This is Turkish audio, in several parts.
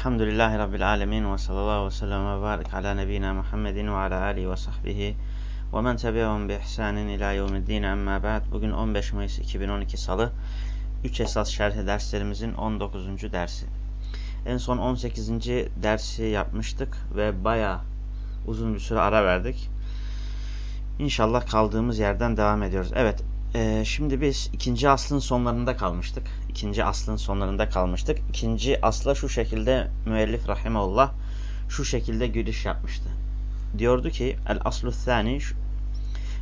Elhamdülillahi Rabbil Alemin ve sallallahu ve sellem ve barik ala nebina Muhammedin ve ala alihi ve sahbihi ve men tebi'ahum bi ihsanin ila yevmiddin amma ba'd. Bugün 15 Mayıs 2012 Salı. 3 esas şerh derslerimizin 19. dersi. En son 18. dersi yapmıştık ve baya uzun bir süre ara verdik. İnşallah kaldığımız yerden devam ediyoruz. Evet, e, şimdi biz ikinci aslın sonlarında kalmıştık. İkinci aslın sonlarında kalmıştık. İkinci asla şu şekilde müellif rahimeullah şu şekilde giriş yapmıştı. Diyordu ki el aslu thani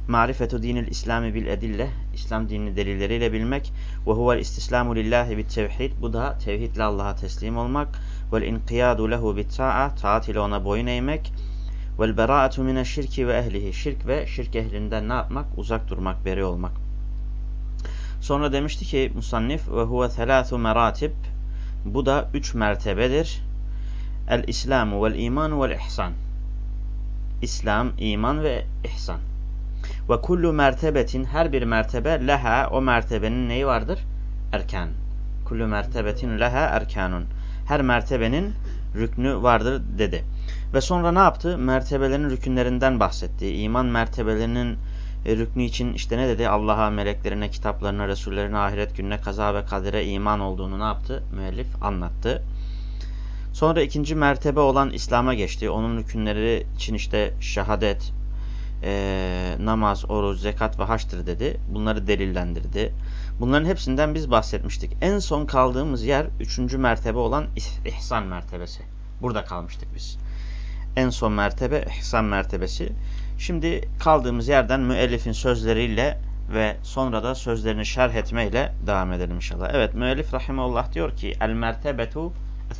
marifetu dinil İslami bil edille İslam dinini delilleriyle bilmek ve huvel istislamu lillahi bit tevhid bu da tevhidle Allah'a teslim olmak vel inqiyadu lehu bit ta'a taat ile ona boyun eğmek vel beraatu mine şirki ve ehlihi şirk ve şirk ehlinden ne yapmak uzak durmak beri olmak Sonra demişti ki musannif ve huve thelâthu meratib. Bu da üç mertebedir. El İslamu vel imanu vel ihsan. İslam, iman ve ihsan. Ve kullu mertebetin her bir mertebe leha o mertebenin neyi vardır? Erkan. Kullu mertebetin leha erkanun. Her mertebenin rüknü vardır dedi. Ve sonra ne yaptı? Mertebelerin rükünlerinden bahsetti. İman mertebelerinin e, rüknü için işte ne dedi? Allah'a, meleklerine, kitaplarına, Resullerine, ahiret gününe, kaza ve kadere iman olduğunu ne yaptı? Müellif anlattı. Sonra ikinci mertebe olan İslam'a geçti. Onun rükünleri için işte şehadet, e, namaz, oruç, zekat ve haçtır dedi. Bunları delillendirdi. Bunların hepsinden biz bahsetmiştik. En son kaldığımız yer üçüncü mertebe olan ihsan mertebesi. Burada kalmıştık biz. En son mertebe ihsan mertebesi. Şimdi kaldığımız yerden müellifin sözleriyle ve sonra da sözlerini şerh etmeyle devam edelim inşallah. Evet müellif rahimeullah diyor ki el mertebetu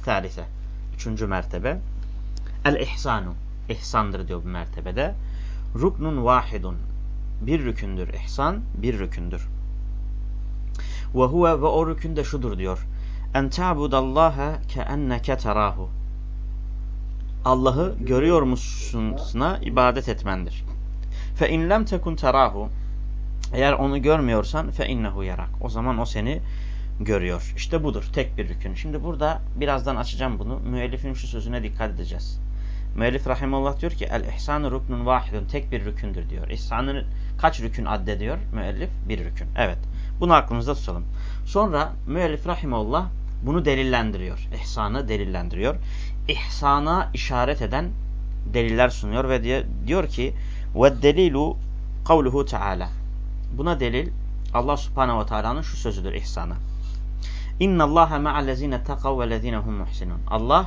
thalithe. Üçüncü mertebe. El ihsanu. İhsandır diyor bu mertebede. Ruknun vahidun. Bir rükündür. İhsan bir rükündür. Ve huve ve o rükün de şudur diyor. En ta'budallaha ke enneke terahu. Allah'ı görüyor musun'a ibadet etmendir. Fe in lem tekun terahu eğer onu görmüyorsan fe innehu yarak. O zaman o seni görüyor. İşte budur. Tek bir rükün. Şimdi burada birazdan açacağım bunu. Müellifin şu sözüne dikkat edeceğiz. Müellif rahimullah diyor ki el ihsanu ruknun vahidun. Tek bir rükündür diyor. İhsanın kaç rükün addediyor müellif? Bir rükün. Evet. Bunu aklımızda tutalım. Sonra müellif rahimullah bunu delillendiriyor. İhsanı delillendiriyor. İhsana işaret eden deliller sunuyor ve diyor ki ve delilu kavluhu teala. Buna delil Allah subhanehu ve teala'nın şu sözüdür ihsana. İnna Allaha ma'allezine takav ve lezine hum muhsinun. Allah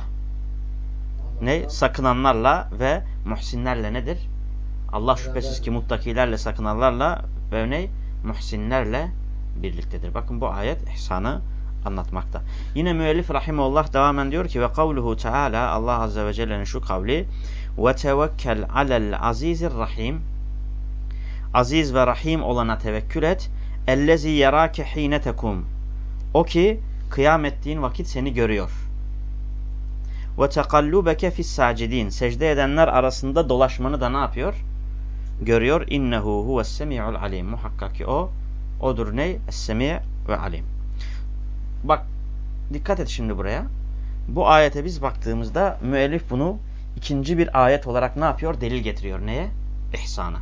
ne? Sakınanlarla ve muhsinlerle nedir? Allah şüphesiz ki muttakilerle sakınanlarla ve ne? Muhsinlerle birliktedir. Bakın bu ayet ihsanı anlatmakta. Yine müellif rahimullah devamen diyor ki ve kavluhu teala Allah azze ve celle'nin şu kavli ve tevekkel alel azizir rahim aziz ve rahim olana tevekkül et ellezi yerake hine tekum o ki kıyam ettiğin vakit seni görüyor. Ve tekallubeke fis sacidin secde edenler arasında dolaşmanı da ne yapıyor? Görüyor. İnnehu huves semi'ul alim. Muhakkak ki o odur ne? Es-semi' ve alim. Bak dikkat et şimdi buraya. Bu ayete biz baktığımızda müellif bunu ikinci bir ayet olarak ne yapıyor? Delil getiriyor. Neye? İhsana.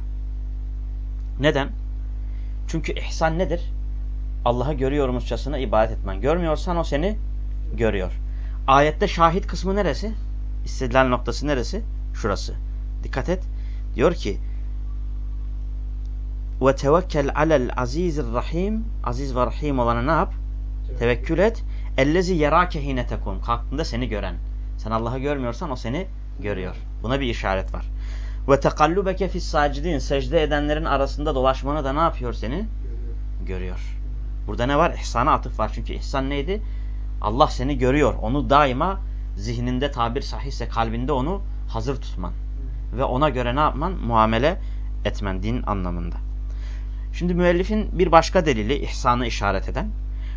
Neden? Çünkü ihsan nedir? Allah'ı görüyormuşçasına ibadet etmen. Görmüyorsan o seni görüyor. Ayette şahit kısmı neresi? İstedilen noktası neresi? Şurası. Dikkat et. Diyor ki ve tevekkel alel azizir rahim aziz ve rahim olana ne yap? Tevekkül et. Ellezi yerake hine tekun. Kalktığında seni gören. Sen Allah'ı görmüyorsan o seni görüyor. Buna bir işaret var. Ve tekallubeke fis sacidin. Secde edenlerin arasında dolaşmanı da ne yapıyor seni? Görüyor. Burada ne var? İhsana atıf var. Çünkü ihsan neydi? Allah seni görüyor. Onu daima zihninde tabir sahihse kalbinde onu hazır tutman. Ve ona göre ne yapman? Muamele etmen din anlamında. Şimdi müellifin bir başka delili ihsanı işaret eden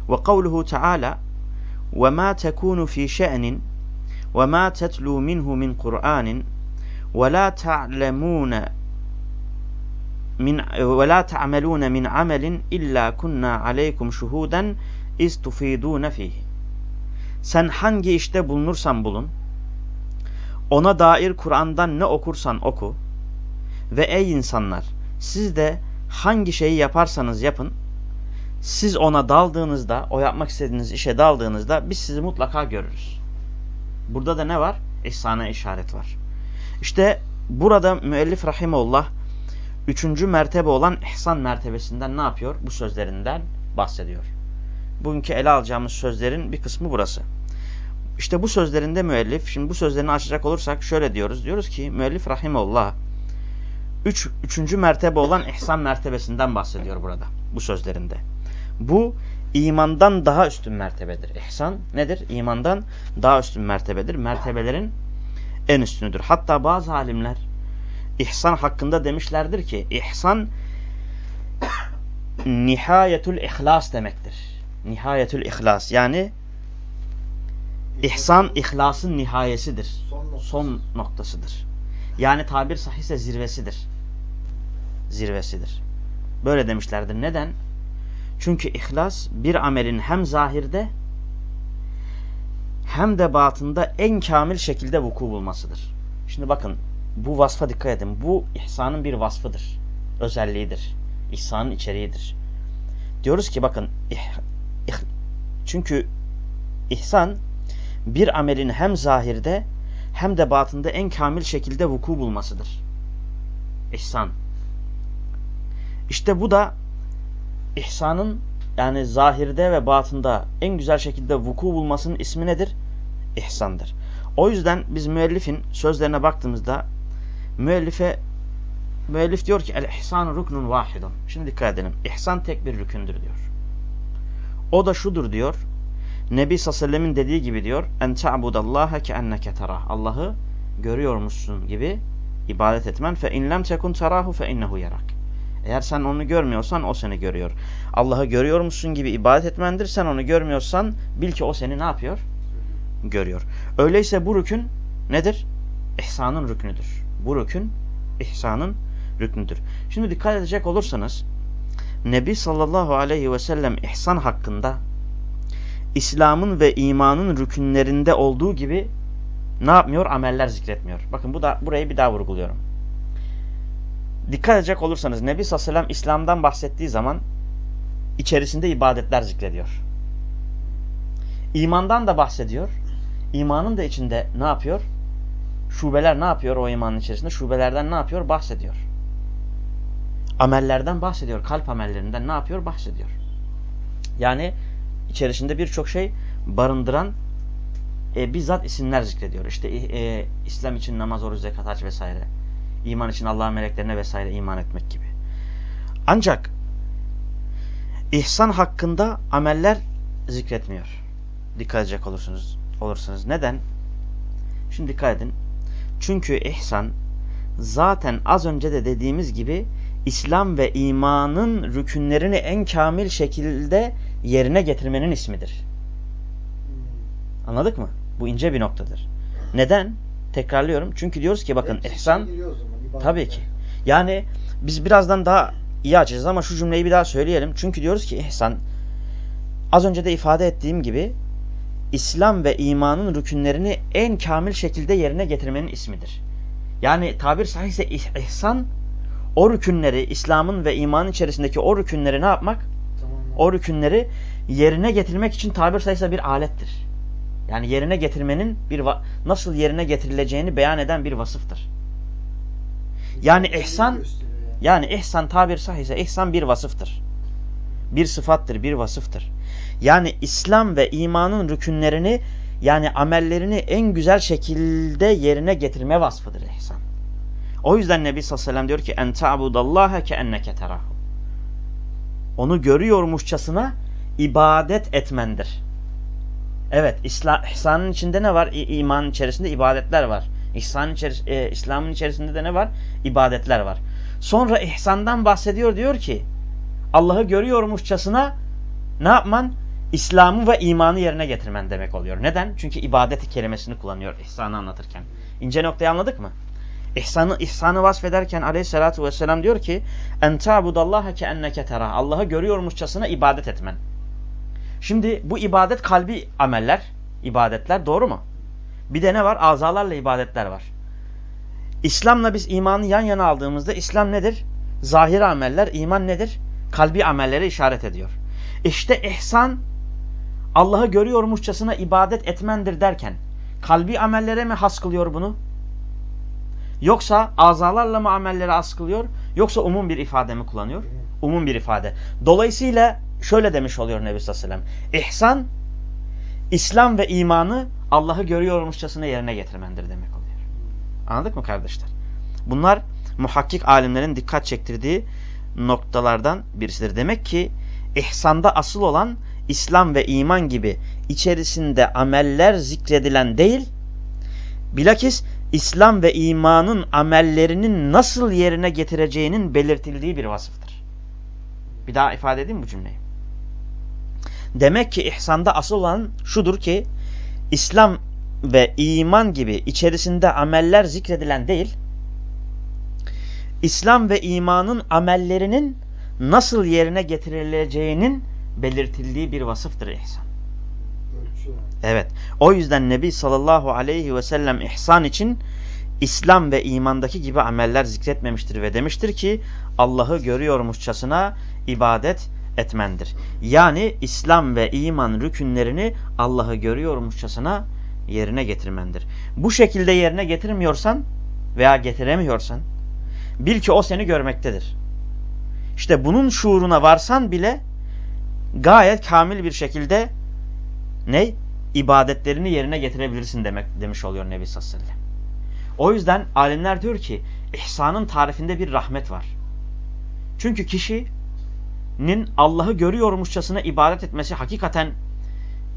ve kavluhu Teala ve ma tekunu fi şe'nin ve ma tetlu minhu min Kur'anin ve la ta'lemune min ve la ta'melun min amelin illa kunna aleykum şuhuden istufidun fihi. sen hangi işte bulunursan bulun, ona dair Kur'an'dan ne okursan oku ve ey insanlar siz de hangi şeyi yaparsanız yapın, siz ona daldığınızda, o yapmak istediğiniz işe daldığınızda biz sizi mutlaka görürüz. Burada da ne var? İhsana işaret var. İşte burada müellif rahimullah üçüncü mertebe olan ihsan mertebesinden ne yapıyor? Bu sözlerinden bahsediyor. Bugünkü ele alacağımız sözlerin bir kısmı burası. İşte bu sözlerinde müellif, şimdi bu sözlerini açacak olursak şöyle diyoruz. Diyoruz ki müellif rahimullah üç, üçüncü mertebe olan ihsan mertebesinden bahsediyor burada bu sözlerinde. Bu imandan daha üstün mertebedir. İhsan nedir? İmandan daha üstün mertebedir. Mertebelerin en üstünüdür. Hatta bazı alimler ihsan hakkında demişlerdir ki ihsan nihayetül ihlas demektir. Nihayetül ihlas yani ihsan ihlasın nihayesidir. Son, noktası. Son noktasıdır. Yani tabir sahihse zirvesidir. Zirvesidir. Böyle demişlerdir. Neden? Çünkü ihlas bir amelin hem zahirde hem de batında en kamil şekilde vuku bulmasıdır. Şimdi bakın bu vasfa dikkat edin. Bu ihsanın bir vasfıdır. Özelliğidir. İhsanın içeriğidir. Diyoruz ki bakın ih, ih, çünkü ihsan bir amelin hem zahirde hem de batında en kamil şekilde vuku bulmasıdır. İhsan. İşte bu da ihsanın yani zahirde ve batında en güzel şekilde vuku bulmasının ismi nedir? İhsandır. O yüzden biz müellifin sözlerine baktığımızda müellife müellif diyor ki el ihsanu ruknun vahidun. Şimdi dikkat edelim. İhsan tek bir rükündür diyor. O da şudur diyor. Nebi sallallahu dediği gibi diyor. En ta'budallaha ke enneke terah. Allah'ı görüyormuşsun gibi ibadet etmen. Fe in lem tekun terahu fe innehu yarak. Eğer sen onu görmüyorsan o seni görüyor. Allah'ı görüyormuşsun gibi ibadet etmendir. Sen onu görmüyorsan bil ki o seni ne yapıyor? Görüyor. Öyleyse bu rükün nedir? İhsanın rüknüdür. Bu rükün ihsanın rüknüdür. Şimdi dikkat edecek olursanız Nebi sallallahu aleyhi ve sellem ihsan hakkında İslam'ın ve imanın rükünlerinde olduğu gibi ne yapmıyor? Ameller zikretmiyor. Bakın bu da burayı bir daha vurguluyorum. Dikkat edecek olursanız Nebi sallallahu İslam'dan bahsettiği zaman içerisinde ibadetler zikrediyor. İmandan da bahsediyor. İmanın da içinde ne yapıyor? Şubeler ne yapıyor o imanın içerisinde? Şubelerden ne yapıyor? Bahsediyor. Amellerden bahsediyor. Kalp amellerinden ne yapıyor? Bahsediyor. Yani içerisinde birçok şey barındıran e, bizzat isimler zikrediyor. İşte e, İslam için namaz, oruç, zekat, hac vesaire. İman için Allah'ın meleklerine vesaire iman etmek gibi. Ancak ihsan hakkında ameller zikretmiyor. Dikkat edecek olursunuz. olursunuz. Neden? Şimdi dikkat edin. Çünkü ihsan zaten az önce de dediğimiz gibi İslam ve imanın rükünlerini en kamil şekilde yerine getirmenin ismidir. Anladık mı? Bu ince bir noktadır. Neden? Tekrarlıyorum. Çünkü diyoruz ki bakın Hepsi ihsan tabii ki. Yani biz birazdan daha iyi açacağız ama şu cümleyi bir daha söyleyelim. Çünkü diyoruz ki ihsan az önce de ifade ettiğim gibi İslam ve imanın rükünlerini en kamil şekilde yerine getirmenin ismidir. Yani tabir sahihse ihsan o rükünleri İslam'ın ve imanın içerisindeki o rükünleri ne yapmak? Tamam. O rükünleri yerine getirmek için tabir sayısı bir alettir. Yani yerine getirmenin bir nasıl yerine getirileceğini beyan eden bir vasıftır. Yani ihsan yani ihsan tabir sahihse ihsan bir vasıftır. Bir sıfattır, bir vasıftır. Yani İslam ve imanın rükünlerini yani amellerini en güzel şekilde yerine getirme vasfıdır ihsan. O yüzden Nebi sallallahu aleyhi ve sellem diyor ki en ta'budallaha ke enneke terahu. Onu görüyormuşçasına ibadet etmendir. Evet, İslam'ın içinde ne var? İ imanın içerisinde ibadetler var. İhsanın içeris e, İslam'ın içerisinde de ne var? İbadetler var. Sonra ihsandan bahsediyor diyor ki Allah'ı görüyormuşçasına ne yapman? İslam'ı ve imanı yerine getirmen demek oluyor. Neden? Çünkü ibadeti kelimesini kullanıyor ihsanı anlatırken. İnce noktayı anladık mı? İhsanı, ihsanı vasfederken aleyhissalatu vesselam diyor ki en ta'budallaha ke enneke tera. Allah'ı görüyormuşçasına ibadet etmen. Şimdi bu ibadet kalbi ameller. ibadetler doğru mu? Bir de ne var? Azalarla ibadetler var. İslam'la biz imanı yan yana aldığımızda İslam nedir? Zahir ameller, iman nedir? Kalbi amellere işaret ediyor. İşte ihsan Allah'ı görüyormuşçasına ibadet etmendir derken kalbi amellere mi has kılıyor bunu? Yoksa azalarla mı amelleri has kılıyor? Yoksa umum bir ifade mi kullanıyor? Umum bir ifade. Dolayısıyla şöyle demiş oluyor Nebi Sallallahu Aleyhi ve Sellem. İhsan, İslam ve imanı Allah'ı görüyormuşçasına yerine getirmendir demek oluyor. Anladık mı kardeşler? Bunlar muhakkik alimlerin dikkat çektirdiği noktalardan birisidir. Demek ki ihsanda asıl olan İslam ve iman gibi içerisinde ameller zikredilen değil, bilakis İslam ve imanın amellerinin nasıl yerine getireceğinin belirtildiği bir vasıftır. Bir daha ifade edeyim bu cümleyi. Demek ki ihsanda asıl olan şudur ki, İslam ve iman gibi içerisinde ameller zikredilen değil, İslam ve imanın amellerinin nasıl yerine getirileceğinin belirtildiği bir vasıftır ihsan. Evet. O yüzden Nebi sallallahu aleyhi ve sellem ihsan için İslam ve imandaki gibi ameller zikretmemiştir ve demiştir ki Allah'ı görüyormuşçasına ibadet etmendir. Yani İslam ve iman rükünlerini Allah'ı görüyormuşçasına yerine getirmendir. Bu şekilde yerine getirmiyorsan veya getiremiyorsan bil ki o seni görmektedir. İşte bunun şuuruna varsan bile gayet kamil bir şekilde ne? ibadetlerini yerine getirebilirsin demek demiş oluyor Nebi sallallahu aleyhi ve sellem. O yüzden alimler diyor ki ihsanın tarifinde bir rahmet var. Çünkü kişinin Allah'ı görüyormuşçasına ibadet etmesi hakikaten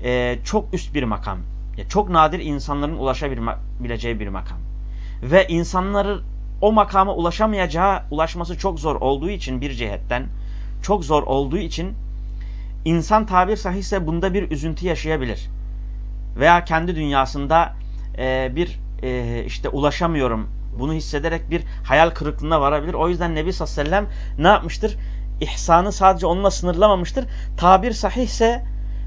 e, çok üst bir makam. Ya çok nadir insanların ulaşabileceği bir makam. Ve insanların o makama ulaşamayacağı, ulaşması çok zor olduğu için bir cihetten, çok zor olduğu için insan tabir sahihse bunda bir üzüntü yaşayabilir. Veya kendi dünyasında e, bir e, işte ulaşamıyorum, bunu hissederek bir hayal kırıklığına varabilir. O yüzden Nebi sallallahu aleyhi ve sellem ne yapmıştır? İhsanı sadece onunla sınırlamamıştır. Tabir sahihse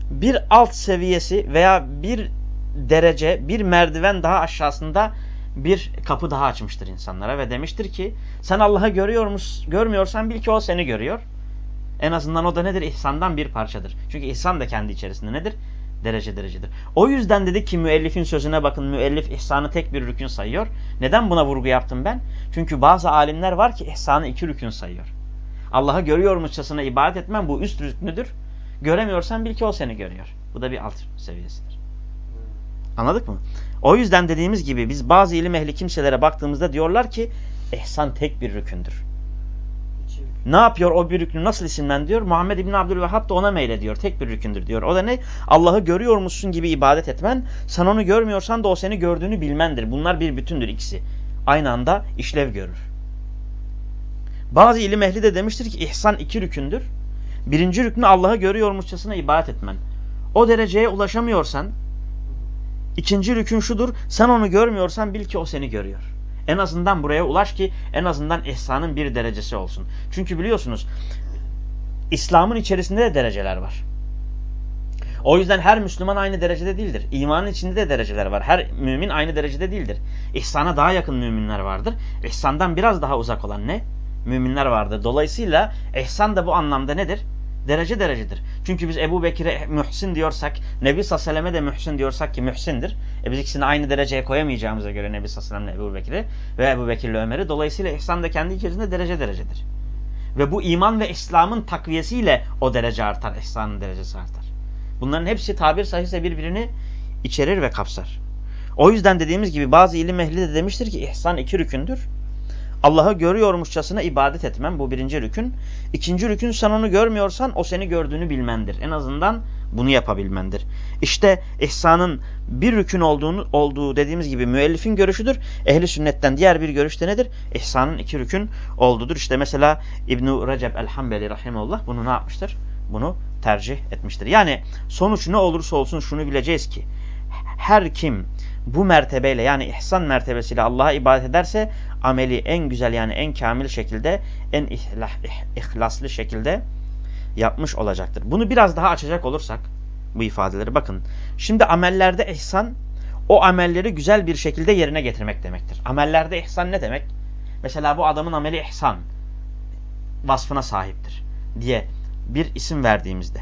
bir alt seviyesi veya bir derece, bir merdiven daha aşağısında bir kapı daha açmıştır insanlara ve demiştir ki sen Allah'ı görüyor görmüyorsan bil ki o seni görüyor. En azından o da nedir? İhsandan bir parçadır. Çünkü ihsan da kendi içerisinde nedir? Derece derecedir. O yüzden dedik ki müellifin sözüne bakın müellif ihsanı tek bir rükün sayıyor. Neden buna vurgu yaptım ben? Çünkü bazı alimler var ki ihsanı iki rükün sayıyor. Allah'ı görüyormuşçasına ibadet etmen bu üst rüknüdür. Göremiyorsan bil ki o seni görüyor. Bu da bir alt seviyesidir. Anladık mı? O yüzden dediğimiz gibi biz bazı ilim ehli kimselere baktığımızda diyorlar ki ihsan tek bir rükündür. Ne yapıyor o bir rükünü nasıl isimlendiriyor? Muhammed İbni Abdülvehhab da ona meylediyor. Tek bir rükündür diyor. O da ne? Allah'ı görüyor musun gibi ibadet etmen. Sen onu görmüyorsan da o seni gördüğünü bilmendir. Bunlar bir bütündür ikisi. Aynı anda işlev görür. Bazı ilim ehli de demiştir ki ihsan iki rükündür. Birinci rüknü Allah'ı görüyormuşçasına ibadet etmen. O dereceye ulaşamıyorsan ikinci rükün şudur. Sen onu görmüyorsan bil ki o seni görüyor. En azından buraya ulaş ki en azından ihsanın bir derecesi olsun. Çünkü biliyorsunuz İslam'ın içerisinde de dereceler var. O yüzden her Müslüman aynı derecede değildir. İmanın içinde de dereceler var. Her mümin aynı derecede değildir. İhsana daha yakın müminler vardır. İhsandan biraz daha uzak olan ne? Müminler vardır. Dolayısıyla ihsan da bu anlamda nedir? Derece derecedir. Çünkü biz Ebu Bekir'e mühsin diyorsak, Nebi Sassalem'e de mühsin diyorsak ki mühsindir. E biz ikisini aynı dereceye koyamayacağımıza göre Nebi Sassalem'le Ebu Bekir'i ve Ebu Bekir'le Ömer'i. Dolayısıyla ihsan da kendi içerisinde derece derecedir. Ve bu iman ve İslam'ın takviyesiyle o derece artar, ihsanın derecesi artar. Bunların hepsi tabir sahihse birbirini içerir ve kapsar. O yüzden dediğimiz gibi bazı ilim ehli de demiştir ki ihsan iki rükündür. Allah'ı görüyormuşçasına ibadet etmen bu birinci rükün. İkinci rükün sen onu görmüyorsan o seni gördüğünü bilmendir. En azından bunu yapabilmendir. İşte ihsanın bir rükün olduğunu olduğu dediğimiz gibi müellifin görüşüdür. Ehli sünnetten diğer bir görüş de nedir? İhsanın iki rükün olduğudur. İşte mesela İbn Recep el-Hambeli rahimehullah bunu ne yapmıştır? Bunu tercih etmiştir. Yani sonuç ne olursa olsun şunu bileceğiz ki her kim bu mertebeyle yani ihsan mertebesiyle Allah'a ibadet ederse ameli en güzel yani en kamil şekilde en ihlah, ihlaslı şekilde yapmış olacaktır. Bunu biraz daha açacak olursak bu ifadeleri. Bakın şimdi amellerde ihsan o amelleri güzel bir şekilde yerine getirmek demektir. Amellerde ihsan ne demek? Mesela bu adamın ameli ihsan vasfına sahiptir diye bir isim verdiğimizde.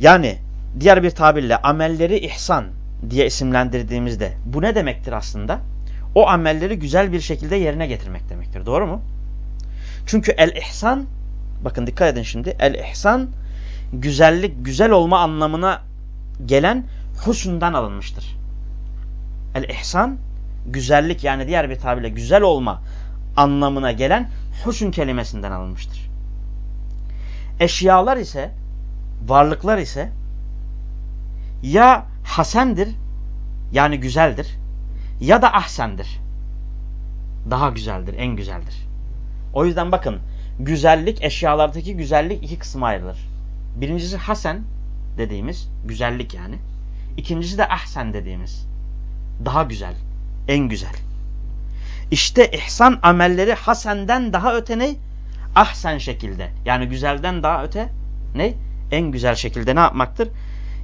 Yani diğer bir tabirle amelleri ihsan diye isimlendirdiğimizde bu ne demektir aslında? O amelleri güzel bir şekilde yerine getirmek demektir. Doğru mu? Çünkü el-ihsan bakın dikkat edin şimdi el-ihsan güzellik, güzel olma anlamına gelen husundan alınmıştır. El-ihsan güzellik yani diğer bir tabirle güzel olma anlamına gelen husun kelimesinden alınmıştır. Eşyalar ise varlıklar ise ya hasendir yani güzeldir ya da ahsendir. Daha güzeldir, en güzeldir. O yüzden bakın güzellik, eşyalardaki güzellik iki kısma ayrılır. Birincisi hasen dediğimiz güzellik yani. İkincisi de ahsen dediğimiz daha güzel, en güzel. İşte ihsan amelleri hasenden daha öte ne? Ahsen şekilde. Yani güzelden daha öte ne? En güzel şekilde ne yapmaktır?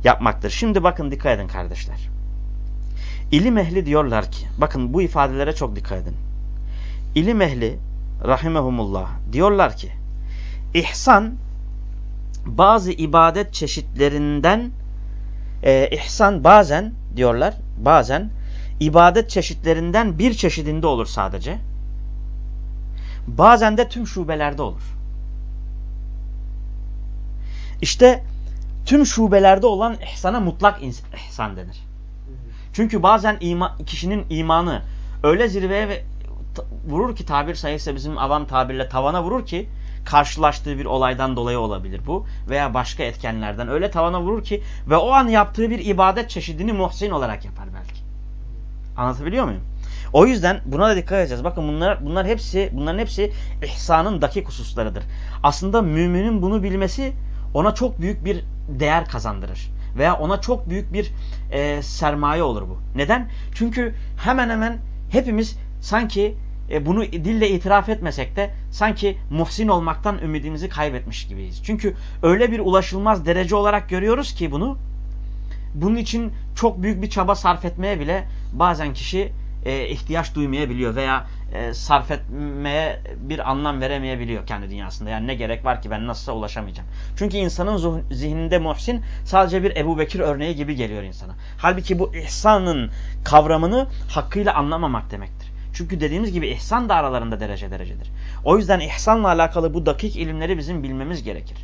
Yapmaktır. Şimdi bakın dikkat edin kardeşler. İlim ehli diyorlar ki, bakın bu ifadelere çok dikkat edin. İlim ehli rahimehumullah diyorlar ki, ihsan bazı ibadet çeşitlerinden e, ihsan bazen diyorlar, bazen ibadet çeşitlerinden bir çeşidinde olur sadece. Bazen de tüm şubelerde olur. İşte tüm şubelerde olan ihsana mutlak ihsan denir. Çünkü bazen ima, kişinin imanı öyle zirveye vurur ki tabir sayısı bizim avam tabirle tavana vurur ki karşılaştığı bir olaydan dolayı olabilir bu veya başka etkenlerden öyle tavana vurur ki ve o an yaptığı bir ibadet çeşidini muhsin olarak yapar belki. Anlatabiliyor muyum? O yüzden buna da dikkat edeceğiz. Bakın bunlar bunlar hepsi bunların hepsi ihsanın dakik hususlarıdır. Aslında müminin bunu bilmesi ona çok büyük bir değer kazandırır. Veya ona çok büyük bir e, sermaye olur bu. Neden? Çünkü hemen hemen hepimiz sanki e, bunu dille itiraf etmesek de sanki muhsin olmaktan ümidimizi kaybetmiş gibiyiz. Çünkü öyle bir ulaşılmaz derece olarak görüyoruz ki bunu bunun için çok büyük bir çaba sarf etmeye bile bazen kişi e, ihtiyaç duymayabiliyor veya e, sarf etmeye bir anlam veremeyebiliyor kendi dünyasında. Yani ne gerek var ki ben nasılsa ulaşamayacağım. Çünkü insanın zihninde muhsin sadece bir Ebu Bekir örneği gibi geliyor insana. Halbuki bu ihsanın kavramını hakkıyla anlamamak demektir. Çünkü dediğimiz gibi ihsan da aralarında derece derecedir. O yüzden ihsanla alakalı bu dakik ilimleri bizim bilmemiz gerekir.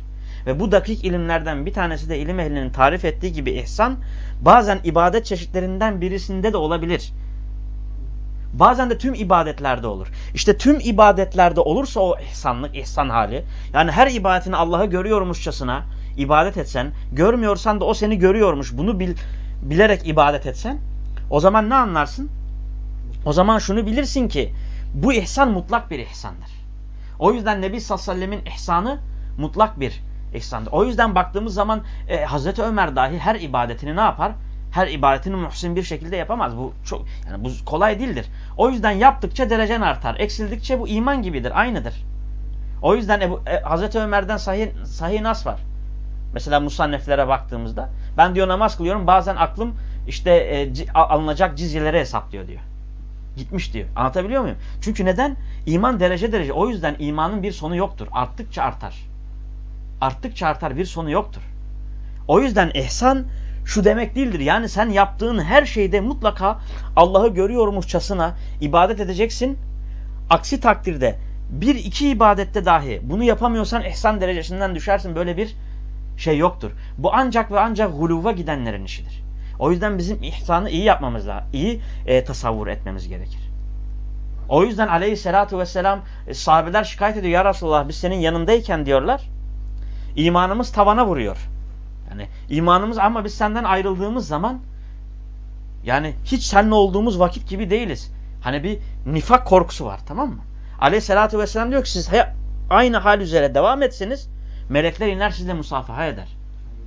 Ve bu dakik ilimlerden bir tanesi de ilim ehlinin tarif ettiği gibi ihsan bazen ibadet çeşitlerinden birisinde de olabilir. Bazen de tüm ibadetlerde olur. İşte tüm ibadetlerde olursa o ihsanlık, ihsan hali. Yani her ibadetini Allah'ı görüyormuşçasına ibadet etsen, görmüyorsan da o seni görüyormuş. Bunu bil, bilerek ibadet etsen, o zaman ne anlarsın? O zaman şunu bilirsin ki bu ihsan mutlak bir ihsandır. O yüzden Nebi sallallahu aleyhi ve sellemin ihsanı mutlak bir ihsandır. O yüzden baktığımız zaman e, Hazreti Ömer dahi her ibadetini ne yapar? Her ibadetini muhsin bir şekilde yapamaz. Bu çok yani bu kolay değildir. O yüzden yaptıkça derecen artar. Eksildikçe bu iman gibidir. Aynıdır. O yüzden Ebu, e, Hazreti Ömer'den sahih, sahih nas var. Mesela musanneflere baktığımızda ben diyor namaz kılıyorum bazen aklım işte e, alınacak cizyeleri hesaplıyor diyor. Gitmiş diyor. Anlatabiliyor muyum? Çünkü neden? İman derece derece. O yüzden imanın bir sonu yoktur. Arttıkça artar. Arttıkça artar. Bir sonu yoktur. O yüzden ihsan şu demek değildir. Yani sen yaptığın her şeyde mutlaka Allah'ı görüyormuşçasına ibadet edeceksin. Aksi takdirde bir iki ibadette dahi bunu yapamıyorsan ihsan derecesinden düşersin. Böyle bir şey yoktur. Bu ancak ve ancak guluva gidenlerin işidir. O yüzden bizim ihsanı iyi yapmamız lazım. İyi e, tasavvur etmemiz gerekir. O yüzden aleyhissalatu vesselam e, sahabeler şikayet ediyor. Ya Resulallah biz senin yanındayken diyorlar. imanımız tavana vuruyor. Yani imanımız ama biz senden ayrıldığımız zaman yani hiç seninle olduğumuz vakit gibi değiliz. Hani bir nifak korkusu var tamam mı? Aleyhissalatü vesselam diyor ki siz aynı hal üzere devam etseniz melekler iner sizle musafaha eder.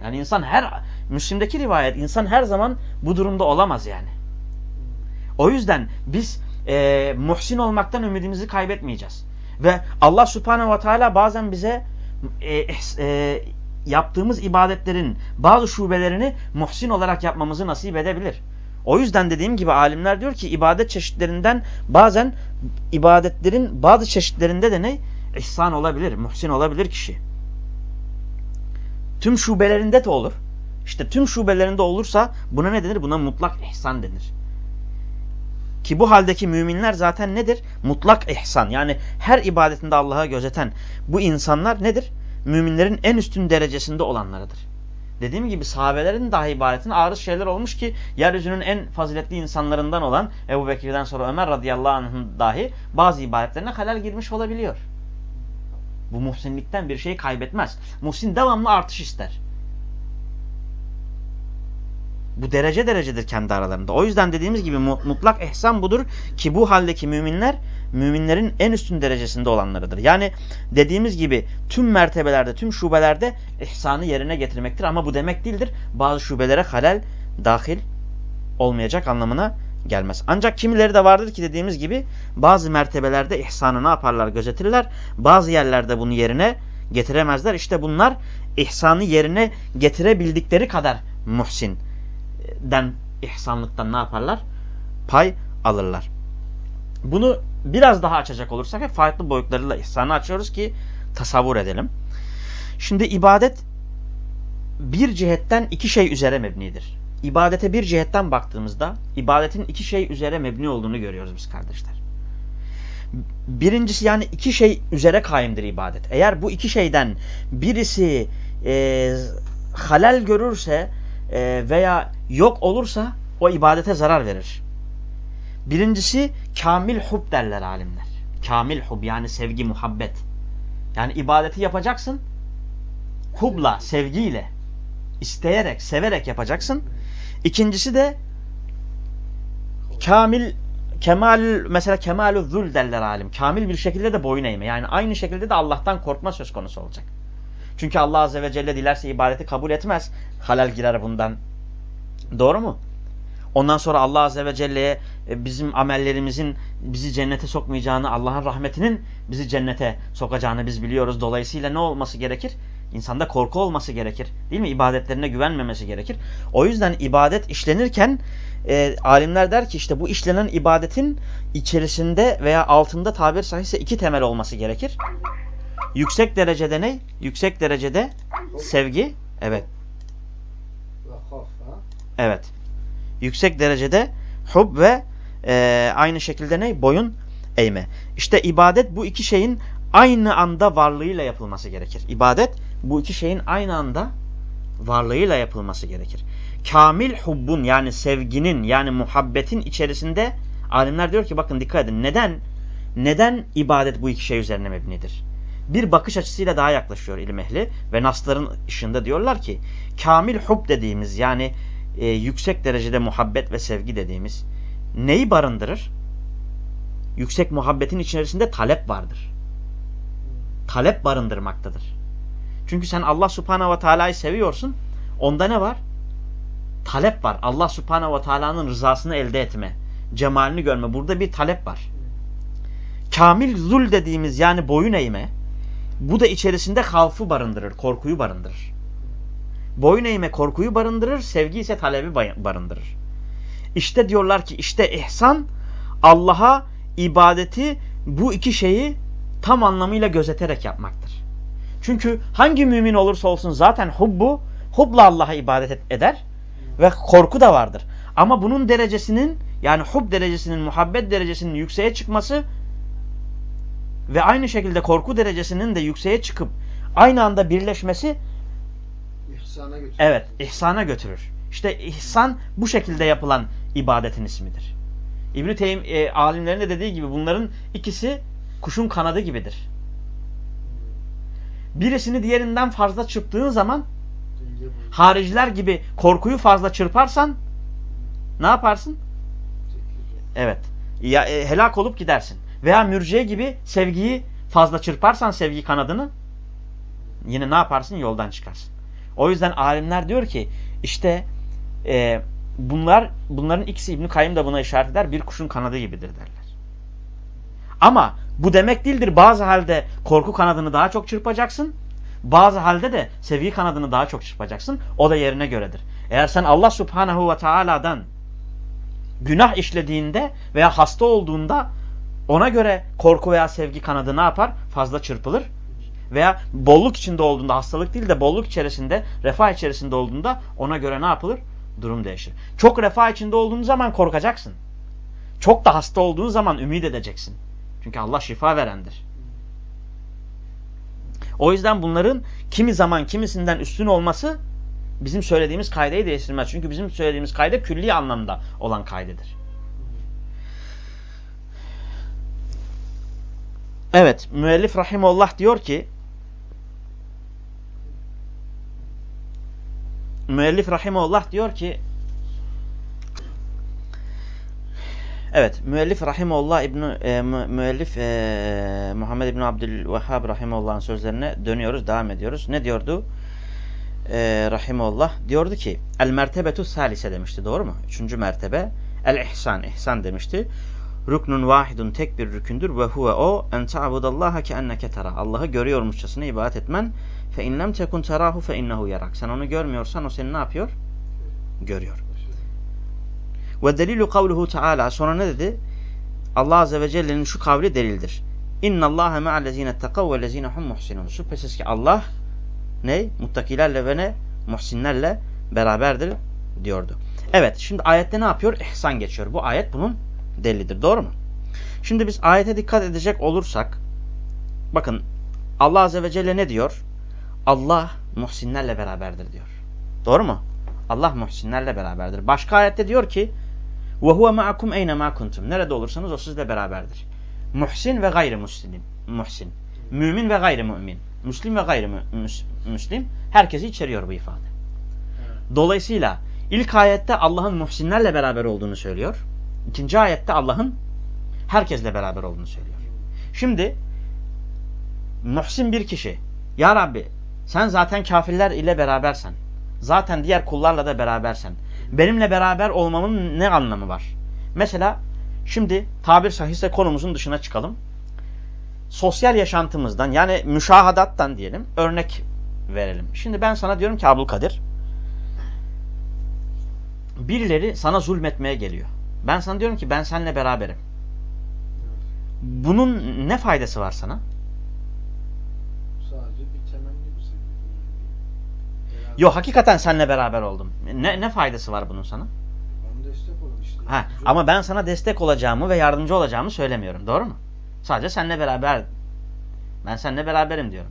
Yani insan her Müslim'deki rivayet insan her zaman bu durumda olamaz yani. O yüzden biz e, muhsin olmaktan ümidimizi kaybetmeyeceğiz. Ve Allah subhanehu ve teala bazen bize e, e, yaptığımız ibadetlerin bazı şubelerini muhsin olarak yapmamızı nasip edebilir. O yüzden dediğim gibi alimler diyor ki ibadet çeşitlerinden bazen ibadetlerin bazı çeşitlerinde de ne? İhsan olabilir, muhsin olabilir kişi. Tüm şubelerinde de olur. İşte tüm şubelerinde olursa buna ne denir? Buna mutlak ihsan denir. Ki bu haldeki müminler zaten nedir? Mutlak ihsan. Yani her ibadetinde Allah'a gözeten bu insanlar nedir? Müminlerin en üstün derecesinde olanlarıdır. Dediğim gibi sahabelerin dahi ibadetin arız şeyler olmuş ki yeryüzünün en faziletli insanlarından olan Ebu Bekir'den sonra Ömer radıyallahu anh'ın dahi bazı ibadetlerine halal girmiş olabiliyor. Bu muhsinlikten bir şey kaybetmez. Muhsin devamlı artış ister. Bu derece derecedir kendi aralarında. O yüzden dediğimiz gibi mutlak ihsan budur ki bu haldeki müminler müminlerin en üstün derecesinde olanlarıdır. Yani dediğimiz gibi tüm mertebelerde, tüm şubelerde ihsanı yerine getirmektir. Ama bu demek değildir. Bazı şubelere halal dahil olmayacak anlamına gelmez. Ancak kimileri de vardır ki dediğimiz gibi bazı mertebelerde ihsanı ne yaparlar gözetirler. Bazı yerlerde bunu yerine getiremezler. İşte bunlar ihsanı yerine getirebildikleri kadar muhsinden, ihsanlıktan ne yaparlar? Pay alırlar. Bunu biraz daha açacak olursak hep farklı boyutlarıyla ihsanı açıyoruz ki tasavvur edelim. Şimdi ibadet bir cihetten iki şey üzere mebnidir. İbadete bir cihetten baktığımızda ibadetin iki şey üzere mebni olduğunu görüyoruz biz kardeşler. Birincisi yani iki şey üzere kaimdir ibadet. Eğer bu iki şeyden birisi e, halal görürse e, veya yok olursa o ibadete zarar verir. Birincisi kamil hub derler alimler. Kamil hub yani sevgi, muhabbet. Yani ibadeti yapacaksın hubla, sevgiyle, isteyerek, severek yapacaksın. İkincisi de kamil kemal mesela kemalü zul derler alim. Kamil bir şekilde de boyun eğme. Yani aynı şekilde de Allah'tan korkma söz konusu olacak. Çünkü Allah azze ve celle dilerse ibadeti kabul etmez. Halal girer bundan. Doğru mu? Ondan sonra Allah Azze ve Celle'ye e, bizim amellerimizin bizi cennete sokmayacağını, Allah'ın rahmetinin bizi cennete sokacağını biz biliyoruz. Dolayısıyla ne olması gerekir? İnsanda korku olması gerekir. Değil mi? İbadetlerine güvenmemesi gerekir. O yüzden ibadet işlenirken e, alimler der ki işte bu işlenen ibadetin içerisinde veya altında tabir sahihse iki temel olması gerekir. Yüksek derecede ne? Yüksek derecede sevgi. Evet. Evet yüksek derecede hub ve e, aynı şekilde ne? Boyun eğme. İşte ibadet bu iki şeyin aynı anda varlığıyla yapılması gerekir. İbadet bu iki şeyin aynı anda varlığıyla yapılması gerekir. Kamil hubbun yani sevginin yani muhabbetin içerisinde alimler diyor ki bakın dikkat edin. Neden? Neden ibadet bu iki şey üzerine mebnidir? Bir bakış açısıyla daha yaklaşıyor ilim ehli ve nasların ışığında diyorlar ki kamil hub dediğimiz yani e, yüksek derecede muhabbet ve sevgi dediğimiz neyi barındırır? Yüksek muhabbetin içerisinde talep vardır. Talep barındırmaktadır. Çünkü sen Allah subhanehu ve teala'yı seviyorsun. Onda ne var? Talep var. Allah subhanehu ve teala'nın rızasını elde etme. Cemalini görme. Burada bir talep var. Kamil zul dediğimiz yani boyun eğme. Bu da içerisinde havfı barındırır. Korkuyu barındırır. Boyun eğme korkuyu barındırır, sevgi ise talebi barındırır. İşte diyorlar ki işte ihsan Allah'a ibadeti bu iki şeyi tam anlamıyla gözeterek yapmaktır. Çünkü hangi mümin olursa olsun zaten hubbu, hubla Allah'a ibadet eder ve korku da vardır. Ama bunun derecesinin yani hub derecesinin, muhabbet derecesinin yükseğe çıkması ve aynı şekilde korku derecesinin de yükseğe çıkıp aynı anda birleşmesi İhsana götürür. Evet, ihsana götürür. İşte ihsan bu şekilde yapılan ibadetin ismidir. İbn-i Teym e, alimlerin de dediği gibi bunların ikisi kuşun kanadı gibidir. Birisini diğerinden fazla çırptığın zaman hariciler gibi korkuyu fazla çırparsan ne yaparsın? Evet. Ya, e, helak olup gidersin. Veya mürciye gibi sevgiyi fazla çırparsan sevgi kanadını yine ne yaparsın? Yoldan çıkarsın. O yüzden alimler diyor ki işte e, bunlar bunların ikisi İbn Kayyım da buna işaret eder. Bir kuşun kanadı gibidir derler. Ama bu demek değildir. Bazı halde korku kanadını daha çok çırpacaksın. Bazı halde de sevgi kanadını daha çok çırpacaksın. O da yerine göredir. Eğer sen Allah subhanahu ve teala'dan günah işlediğinde veya hasta olduğunda ona göre korku veya sevgi kanadı ne yapar? Fazla çırpılır. Veya bolluk içinde olduğunda, hastalık değil de bolluk içerisinde, refah içerisinde olduğunda ona göre ne yapılır? Durum değişir. Çok refah içinde olduğun zaman korkacaksın. Çok da hasta olduğun zaman ümit edeceksin. Çünkü Allah şifa verendir. O yüzden bunların kimi zaman kimisinden üstün olması bizim söylediğimiz kaydeyi değiştirmez. Çünkü bizim söylediğimiz kayde külli anlamda olan kaydedir. Evet, müellif rahimullah diyor ki müellif rahimullah diyor ki Evet, müellif rahimullah İbn e, müellif e, Muhammed İbn Abdülvehhab rahimullah'ın sözlerine dönüyoruz, devam ediyoruz. Ne diyordu? E, rahimullah diyordu ki el mertebetu salise demişti, doğru mu? Üçüncü mertebe el ihsan, ihsan demişti. Ruknun vahidun tek bir rükündür ve huve o en ta'budallaha ke enneke tera. Allah'ı görüyormuşçasına ibadet etmen. Fe in lem tekun terahu fe innehu yarak. Sen onu görmüyorsan o seni ne yapıyor? Görüyor. Ve delilu kavluhu Teala sonra ne dedi? Allah Azze ve Celle'nin şu kavli delildir. İnna Allahe ma'allezine tekav ve lezine hum muhsinun. Şüphesiz ki Allah ne? Muttakilerle ve ne? Muhsinlerle beraberdir diyordu. Evet şimdi ayette ne yapıyor? İhsan geçiyor. Bu ayet bunun delilidir. Doğru mu? Şimdi biz ayete dikkat edecek olursak bakın Allah Azze ve Celle ne diyor? Allah muhsinlerle beraberdir diyor. Doğru mu? Allah muhsinlerle beraberdir. Başka ayette diyor ki huve ma'akum eyne ma kuntum. Nerede olursanız o sizle beraberdir. Muhsin ve gayri muslim. Muhsin. Mümin ve gayri mümin. Müslim ve gayri müslim. Herkesi içeriyor bu ifade. Dolayısıyla ilk ayette Allah'ın muhsinlerle beraber olduğunu söylüyor. İkinci ayette Allah'ın herkesle beraber olduğunu söylüyor. Şimdi muhsin bir kişi. Ya Rabbi sen zaten kafirler ile berabersen. Zaten diğer kullarla da berabersen benimle beraber olmamın ne anlamı var? Mesela şimdi tabir sahihse konumuzun dışına çıkalım. Sosyal yaşantımızdan yani müşahadattan diyelim örnek verelim. Şimdi ben sana diyorum ki Abdülkadir birileri sana zulmetmeye geliyor. Ben sana diyorum ki ben seninle beraberim. Bunun ne faydası var sana? Yok hakikaten seninle beraber oldum. Ne, ne faydası var bunun sana? Ben destek olayım işte. Ha, ama ben sana destek olacağımı ve yardımcı olacağımı söylemiyorum. Doğru mu? Sadece seninle beraber. Ben seninle beraberim diyorum.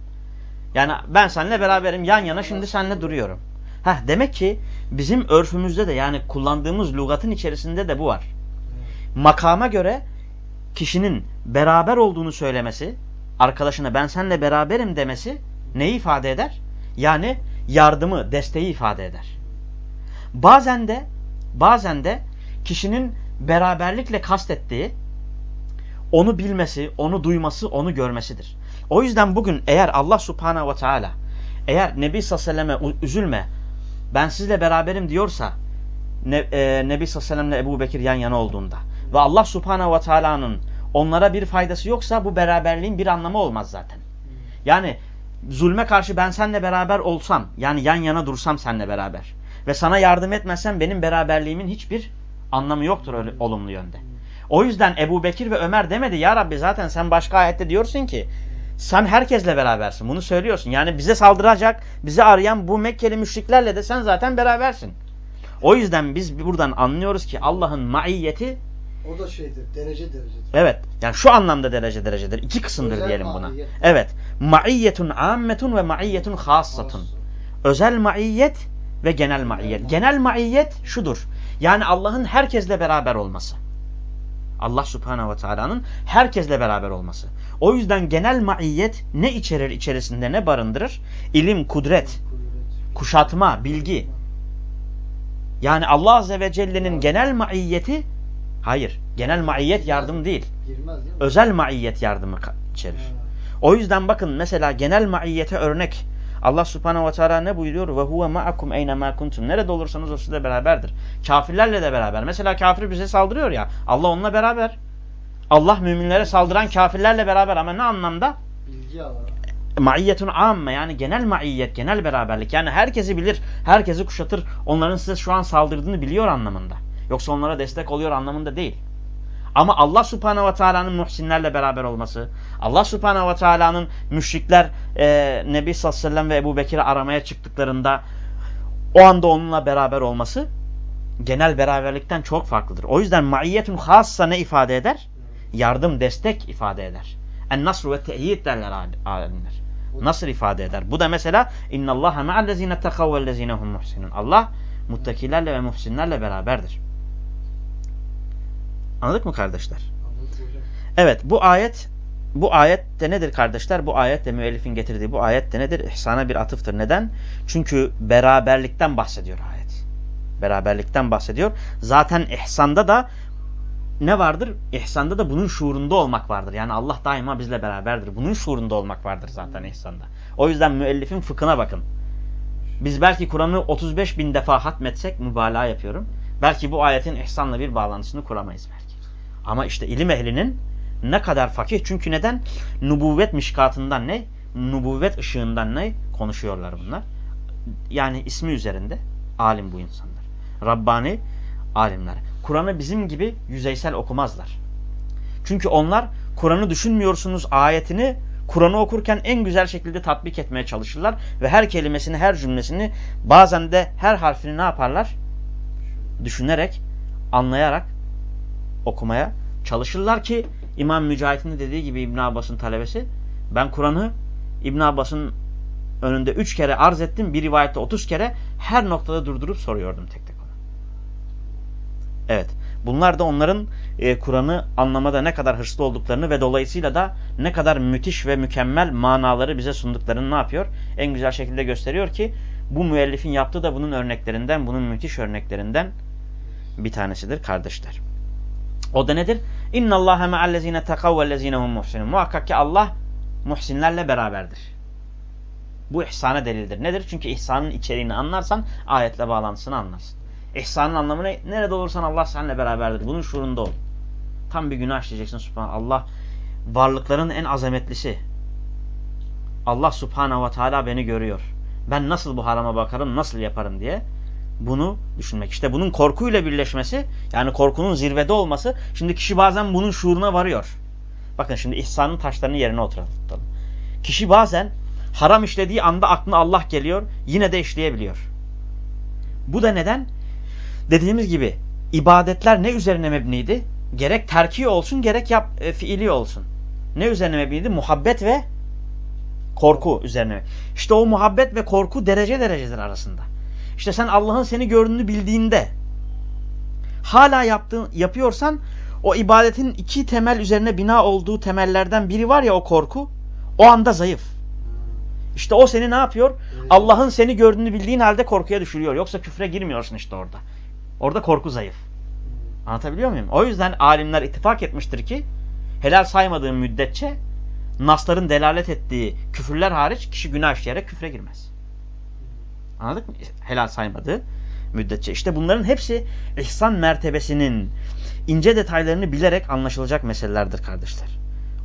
Yani ben seninle beraberim. Yan yana şimdi seninle duruyorum. Ha, demek ki bizim örfümüzde de yani kullandığımız lügatın içerisinde de bu var. Makama göre kişinin beraber olduğunu söylemesi, arkadaşına ben seninle beraberim demesi neyi ifade eder? Yani yardımı, desteği ifade eder. Bazen de bazen de kişinin beraberlikle kastettiği onu bilmesi, onu duyması, onu görmesidir. O yüzden bugün eğer Allah subhanahu ve teala eğer Nebi sallallahu aleyhi ve selleme üzülme ben sizle beraberim diyorsa ne, e, Nebi sallallahu aleyhi ve sellemle Ebu Bekir yan yana olduğunda ve Allah subhanahu ve teala'nın onlara bir faydası yoksa bu beraberliğin bir anlamı olmaz zaten. Yani zulme karşı ben seninle beraber olsam yani yan yana dursam seninle beraber ve sana yardım etmezsem benim beraberliğimin hiçbir anlamı yoktur olumlu yönde. O yüzden Ebu Bekir ve Ömer demedi ya Rabbi zaten sen başka ayette diyorsun ki sen herkesle berabersin bunu söylüyorsun. Yani bize saldıracak bizi arayan bu Mekkeli müşriklerle de sen zaten berabersin. O yüzden biz buradan anlıyoruz ki Allah'ın maiyeti o da şeydir, derece derecedir. Evet. Yani şu anlamda derece derecedir. İki kısımdır Özel diyelim buna. maiyet. Evet. Maiyetun ammetun ve maiyetun hassatun. Özel maiyet ve genel maiyet. Genel maiyet şudur. Yani Allah'ın herkesle beraber olması. Allah subhanahu ve teala'nın herkesle beraber olması. O yüzden genel maiyet ne içerir içerisinde ne barındırır? İlim, kudret, kuşatma, bilgi. Yani Allah azze ve celle'nin genel maiyeti hayır. Genel maiyet yardım değil. Girmez değil mi? Özel maiyet yardımı içerir. Ha. O yüzden bakın mesela genel maiyete örnek Allah subhanehu ve teala ne buyuruyor? Ve huve ma'akum eyne ma kuntum. Nerede olursanız o sizle beraberdir. Kafirlerle de beraber. Mesela kafir bize saldırıyor ya. Allah onunla beraber. Allah müminlere saldıran kafirlerle beraber ama ne anlamda? Bilgi alarak. maiyetun amme yani genel maiyet, genel beraberlik. Yani herkesi bilir, herkesi kuşatır. Onların size şu an saldırdığını biliyor anlamında. Yoksa onlara destek oluyor anlamında değil. Ama Allah subhanehu ve teala'nın muhsinlerle beraber olması, Allah subhanehu ve teala'nın müşrikler e, Nebi sallallahu aleyhi ve sellem ve Ebu Bekir'i aramaya çıktıklarında o anda onunla beraber olması genel beraberlikten çok farklıdır. O yüzden maiyetun hassa ne ifade eder? Yardım, destek ifade eder. En nasr ve te'yid derler alimler. Nasır ifade eder. Bu da mesela innallaha ma'allezine tekav vellezine hum muhsinun. Allah muttakilerle ve muhsinlerle beraberdir. Anladık mı kardeşler? Evet bu ayet bu ayet de nedir kardeşler? Bu ayet de müellifin getirdiği bu ayet de nedir? İhsana bir atıftır. Neden? Çünkü beraberlikten bahsediyor ayet. Beraberlikten bahsediyor. Zaten ihsanda da ne vardır? İhsanda da bunun şuurunda olmak vardır. Yani Allah daima bizle beraberdir. Bunun şuurunda olmak vardır zaten ihsanda. O yüzden müellifin fıkhına bakın. Biz belki Kur'an'ı 35 bin defa hatmetsek mübalağa yapıyorum. Belki bu ayetin ihsanla bir bağlantısını kuramayız. Ama işte ilim ehlinin ne kadar fakih. Çünkü neden? Nubuvvet mişkatından ne? Nubuvvet ışığından ne? Konuşuyorlar bunlar. Yani ismi üzerinde alim bu insanlar. Rabbani alimler. Kur'an'ı bizim gibi yüzeysel okumazlar. Çünkü onlar Kur'an'ı düşünmüyorsunuz ayetini Kur'an'ı okurken en güzel şekilde tatbik etmeye çalışırlar. Ve her kelimesini, her cümlesini bazen de her harfini ne yaparlar? Düşünerek, anlayarak okumaya çalışırlar ki İmam Mücahit'in de dediği gibi İbn Abbas'ın talebesi ben Kur'an'ı İbn Abbas'ın önünde 3 kere arz ettim. Bir rivayette 30 kere her noktada durdurup soruyordum tek tek ona. Evet. Bunlar da onların e, Kur'an'ı anlamada ne kadar hırslı olduklarını ve dolayısıyla da ne kadar müthiş ve mükemmel manaları bize sunduklarını ne yapıyor? En güzel şekilde gösteriyor ki bu müellifin yaptığı da bunun örneklerinden, bunun müthiş örneklerinden bir tanesidir kardeşler. O da nedir? İnna Allaha ma'allezine tekav vellezine hum muhsinun. Muhakkak ki Allah muhsinlerle beraberdir. Bu ihsana delildir. Nedir? Çünkü ihsanın içeriğini anlarsan ayetle bağlantısını anlarsın. İhsanın anlamı ne? Nerede olursan Allah seninle beraberdir. Bunun şuurunda ol. Tam bir günah işleyeceksin. Allah varlıkların en azametlisi. Allah subhanahu ve teala beni görüyor. Ben nasıl bu harama bakarım, nasıl yaparım diye bunu düşünmek. İşte bunun korkuyla birleşmesi, yani korkunun zirvede olması, şimdi kişi bazen bunun şuuruna varıyor. Bakın şimdi ihsanın taşlarını yerine oturalım. Kişi bazen haram işlediği anda aklına Allah geliyor, yine de işleyebiliyor. Bu da neden? Dediğimiz gibi ibadetler ne üzerine mebniydi? Gerek terki olsun, gerek yap, e, fiili olsun. Ne üzerine mebniydi? Muhabbet ve korku üzerine. İşte o muhabbet ve korku derece derecedir arasında. İşte sen Allah'ın seni gördüğünü bildiğinde hala yaptığın, yapıyorsan o ibadetin iki temel üzerine bina olduğu temellerden biri var ya o korku o anda zayıf. İşte o seni ne yapıyor? Allah'ın seni gördüğünü bildiğin halde korkuya düşürüyor. Yoksa küfre girmiyorsun işte orada. Orada korku zayıf. Anlatabiliyor muyum? O yüzden alimler ittifak etmiştir ki helal saymadığın müddetçe nasların delalet ettiği küfürler hariç kişi günah işleyerek küfre girmez. Anladık mı? Helal saymadığı müddetçe. İşte bunların hepsi ihsan mertebesinin ince detaylarını bilerek anlaşılacak meselelerdir kardeşler.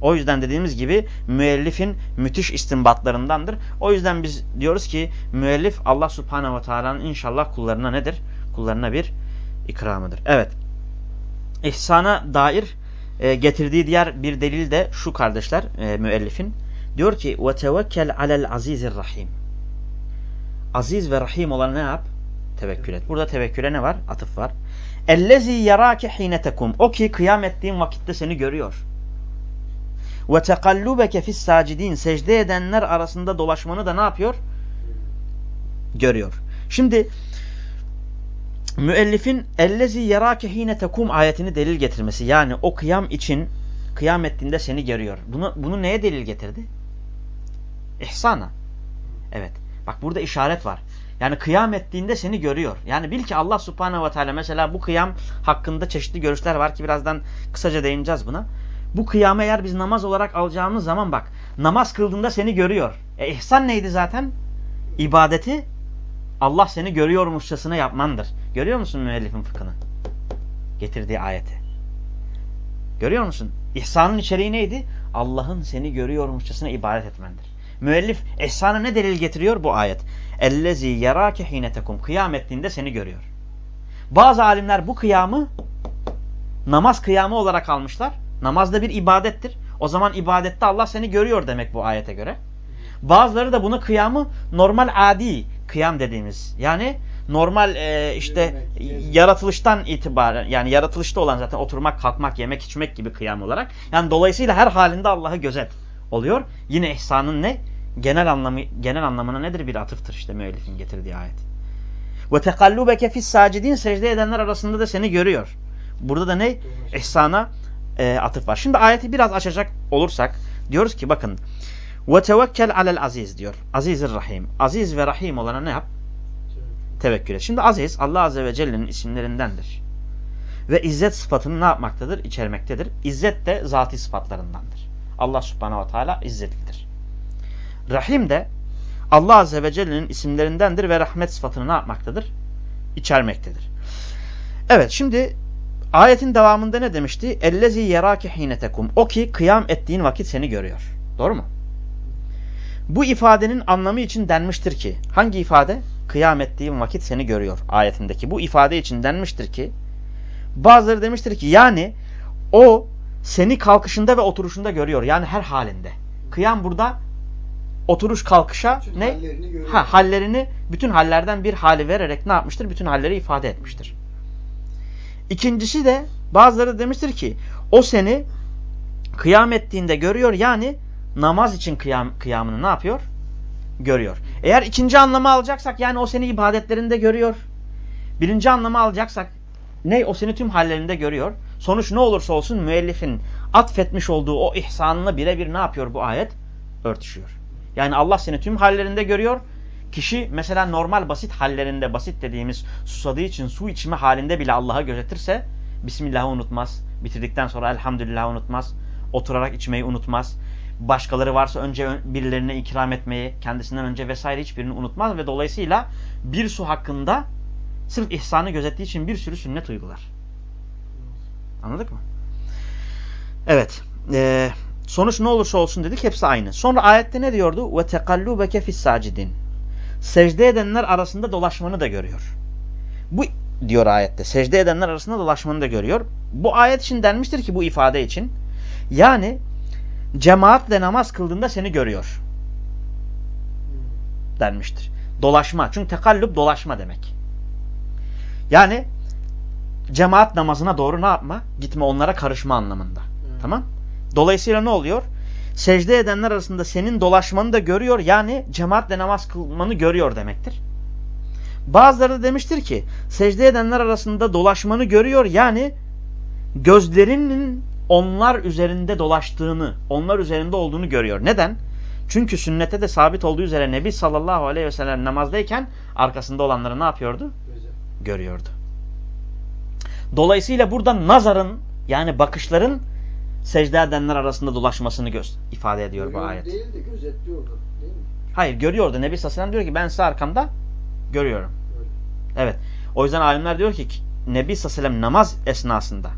O yüzden dediğimiz gibi müellifin müthiş istinbatlarındandır. O yüzden biz diyoruz ki müellif Allah subhanehu ve teala'nın inşallah kullarına nedir? Kullarına bir ikramıdır. Evet. İhsana dair e, getirdiği diğer bir delil de şu kardeşler e, müellifin. Diyor ki وَتَوَكَّلْ عَلَى الْعَز۪يزِ rahim. aziz ve rahim olan ne yap? Tevekkül et. Burada tevekküle ne var? Atıf var. Ellezî yarâke hîne tekum. O ki kıyam ettiğin vakitte seni görüyor. Ve tekallubeke fissacidin. Secde edenler arasında dolaşmanı da ne yapıyor? Görüyor. Şimdi müellifin ellezî yarâke hîne tekum ayetini delil getirmesi. Yani o kıyam için kıyam ettiğinde seni görüyor. Bunu, bunu neye delil getirdi? İhsana. Evet. Bak burada işaret var. Yani kıyam ettiğinde seni görüyor. Yani bil ki Allah subhanehu ve teala mesela bu kıyam hakkında çeşitli görüşler var ki birazdan kısaca değineceğiz buna. Bu kıyamı eğer biz namaz olarak alacağımız zaman bak namaz kıldığında seni görüyor. E ihsan neydi zaten? İbadeti Allah seni görüyormuşçasına yapmandır. Görüyor musun müellifin fıkhını? Getirdiği ayeti. Görüyor musun? İhsanın içeriği neydi? Allah'ın seni görüyormuşçasına ibadet etmendir. Müellif ihsana ne delil getiriyor bu ayet? Ellezi yerake hinetekum. Kıyam ettiğinde seni görüyor. Bazı alimler bu kıyamı namaz kıyamı olarak almışlar. Namaz da bir ibadettir. O zaman ibadette Allah seni görüyor demek bu ayete göre. Bazıları da bunu kıyamı normal adi kıyam dediğimiz. Yani normal e, işte Yürümek, yaratılıştan itibaren yani yaratılışta olan zaten oturmak, kalkmak, yemek, içmek gibi kıyam olarak. Yani dolayısıyla her halinde Allah'ı gözet oluyor. Yine ihsanın ne? Genel anlamı genel anlamına nedir? Bir atıftır işte müellifin getirdiği ayet. Ve tekallubeke fis sacidin secde edenler arasında da seni görüyor. Burada da ne? İhsana e, atıf var. Şimdi ayeti biraz açacak olursak diyoruz ki bakın ve tevekkel alel aziz diyor. Azizir rahim. Aziz ve rahim olana ne yap? Tevekkül et. Şimdi aziz Allah azze ve celle'nin isimlerindendir. Ve izzet sıfatını ne yapmaktadır? İçermektedir. İzzet de zati sıfatlarındandır. Allah subhanahu ve teala izzetlidir. Rahim de Allah azze ve celle'nin isimlerindendir ve rahmet sıfatını ne yapmaktadır? İçermektedir. Evet şimdi ayetin devamında ne demişti? Ellezi yerake hinetekum. O ki kıyam ettiğin vakit seni görüyor. Doğru mu? Bu ifadenin anlamı için denmiştir ki hangi ifade? Kıyam ettiğin vakit seni görüyor ayetindeki. Bu ifade için denmiştir ki bazıları demiştir ki yani o seni kalkışında ve oturuşunda görüyor. Yani her halinde. Kıyam burada oturuş kalkışa Bütün ne? hallerini. Ha, hallerini bütün hallerden bir hali vererek ne yapmıştır? Bütün halleri ifade etmiştir. İkincisi de bazıları demiştir ki o seni kıyam ettiğinde görüyor. Yani namaz için kıyam, kıyamını ne yapıyor? Görüyor. Eğer ikinci anlamı alacaksak yani o seni ibadetlerinde görüyor. Birinci anlamı alacaksak ne? O seni tüm hallerinde görüyor. Sonuç ne olursa olsun müellifin atfetmiş olduğu o ihsanını birebir ne yapıyor bu ayet? Örtüşüyor. Yani Allah seni tüm hallerinde görüyor. Kişi mesela normal basit hallerinde, basit dediğimiz susadığı için su içme halinde bile Allah'a gözetirse Bismillah'ı unutmaz. Bitirdikten sonra Elhamdülillah'ı unutmaz. Oturarak içmeyi unutmaz. Başkaları varsa önce birilerine ikram etmeyi, kendisinden önce vesaire hiçbirini unutmaz ve dolayısıyla bir su hakkında sırf ihsanı gözettiği için bir sürü sünnet uygular. Anladık mı? Evet. Ee, sonuç ne olursa olsun dedik hepsi aynı. Sonra ayette ne diyordu? Ve tekallubeke fis sacidin. Secde edenler arasında dolaşmanı da görüyor. Bu diyor ayette. Secde edenler arasında dolaşmanı da görüyor. Bu ayet için denmiştir ki bu ifade için. Yani cemaatle namaz kıldığında seni görüyor. Denmiştir. Dolaşma. Çünkü tekallub dolaşma demek. Yani cemaat namazına doğru ne yapma? Gitme onlara karışma anlamında. Evet. Tamam? Dolayısıyla ne oluyor? Secde edenler arasında senin dolaşmanı da görüyor. Yani cemaatle namaz kılmanı görüyor demektir. Bazıları da demiştir ki secde edenler arasında dolaşmanı görüyor. Yani gözlerinin onlar üzerinde dolaştığını, onlar üzerinde olduğunu görüyor. Neden? Çünkü sünnette de sabit olduğu üzere Nebi sallallahu aleyhi ve sellem namazdayken arkasında olanları ne yapıyordu? Görüyordu. Dolayısıyla burada nazarın yani bakışların secde edenler arasında dolaşmasını ifade ediyor bu Görüyor ayet. Değil de gözetliyordu. Değil mi? Hayır görüyordu. Nebi sallallahu diyor ki ben size arkamda görüyorum. Öyle. Evet. O yüzden alimler diyor ki Nebi sallallahu namaz esnasında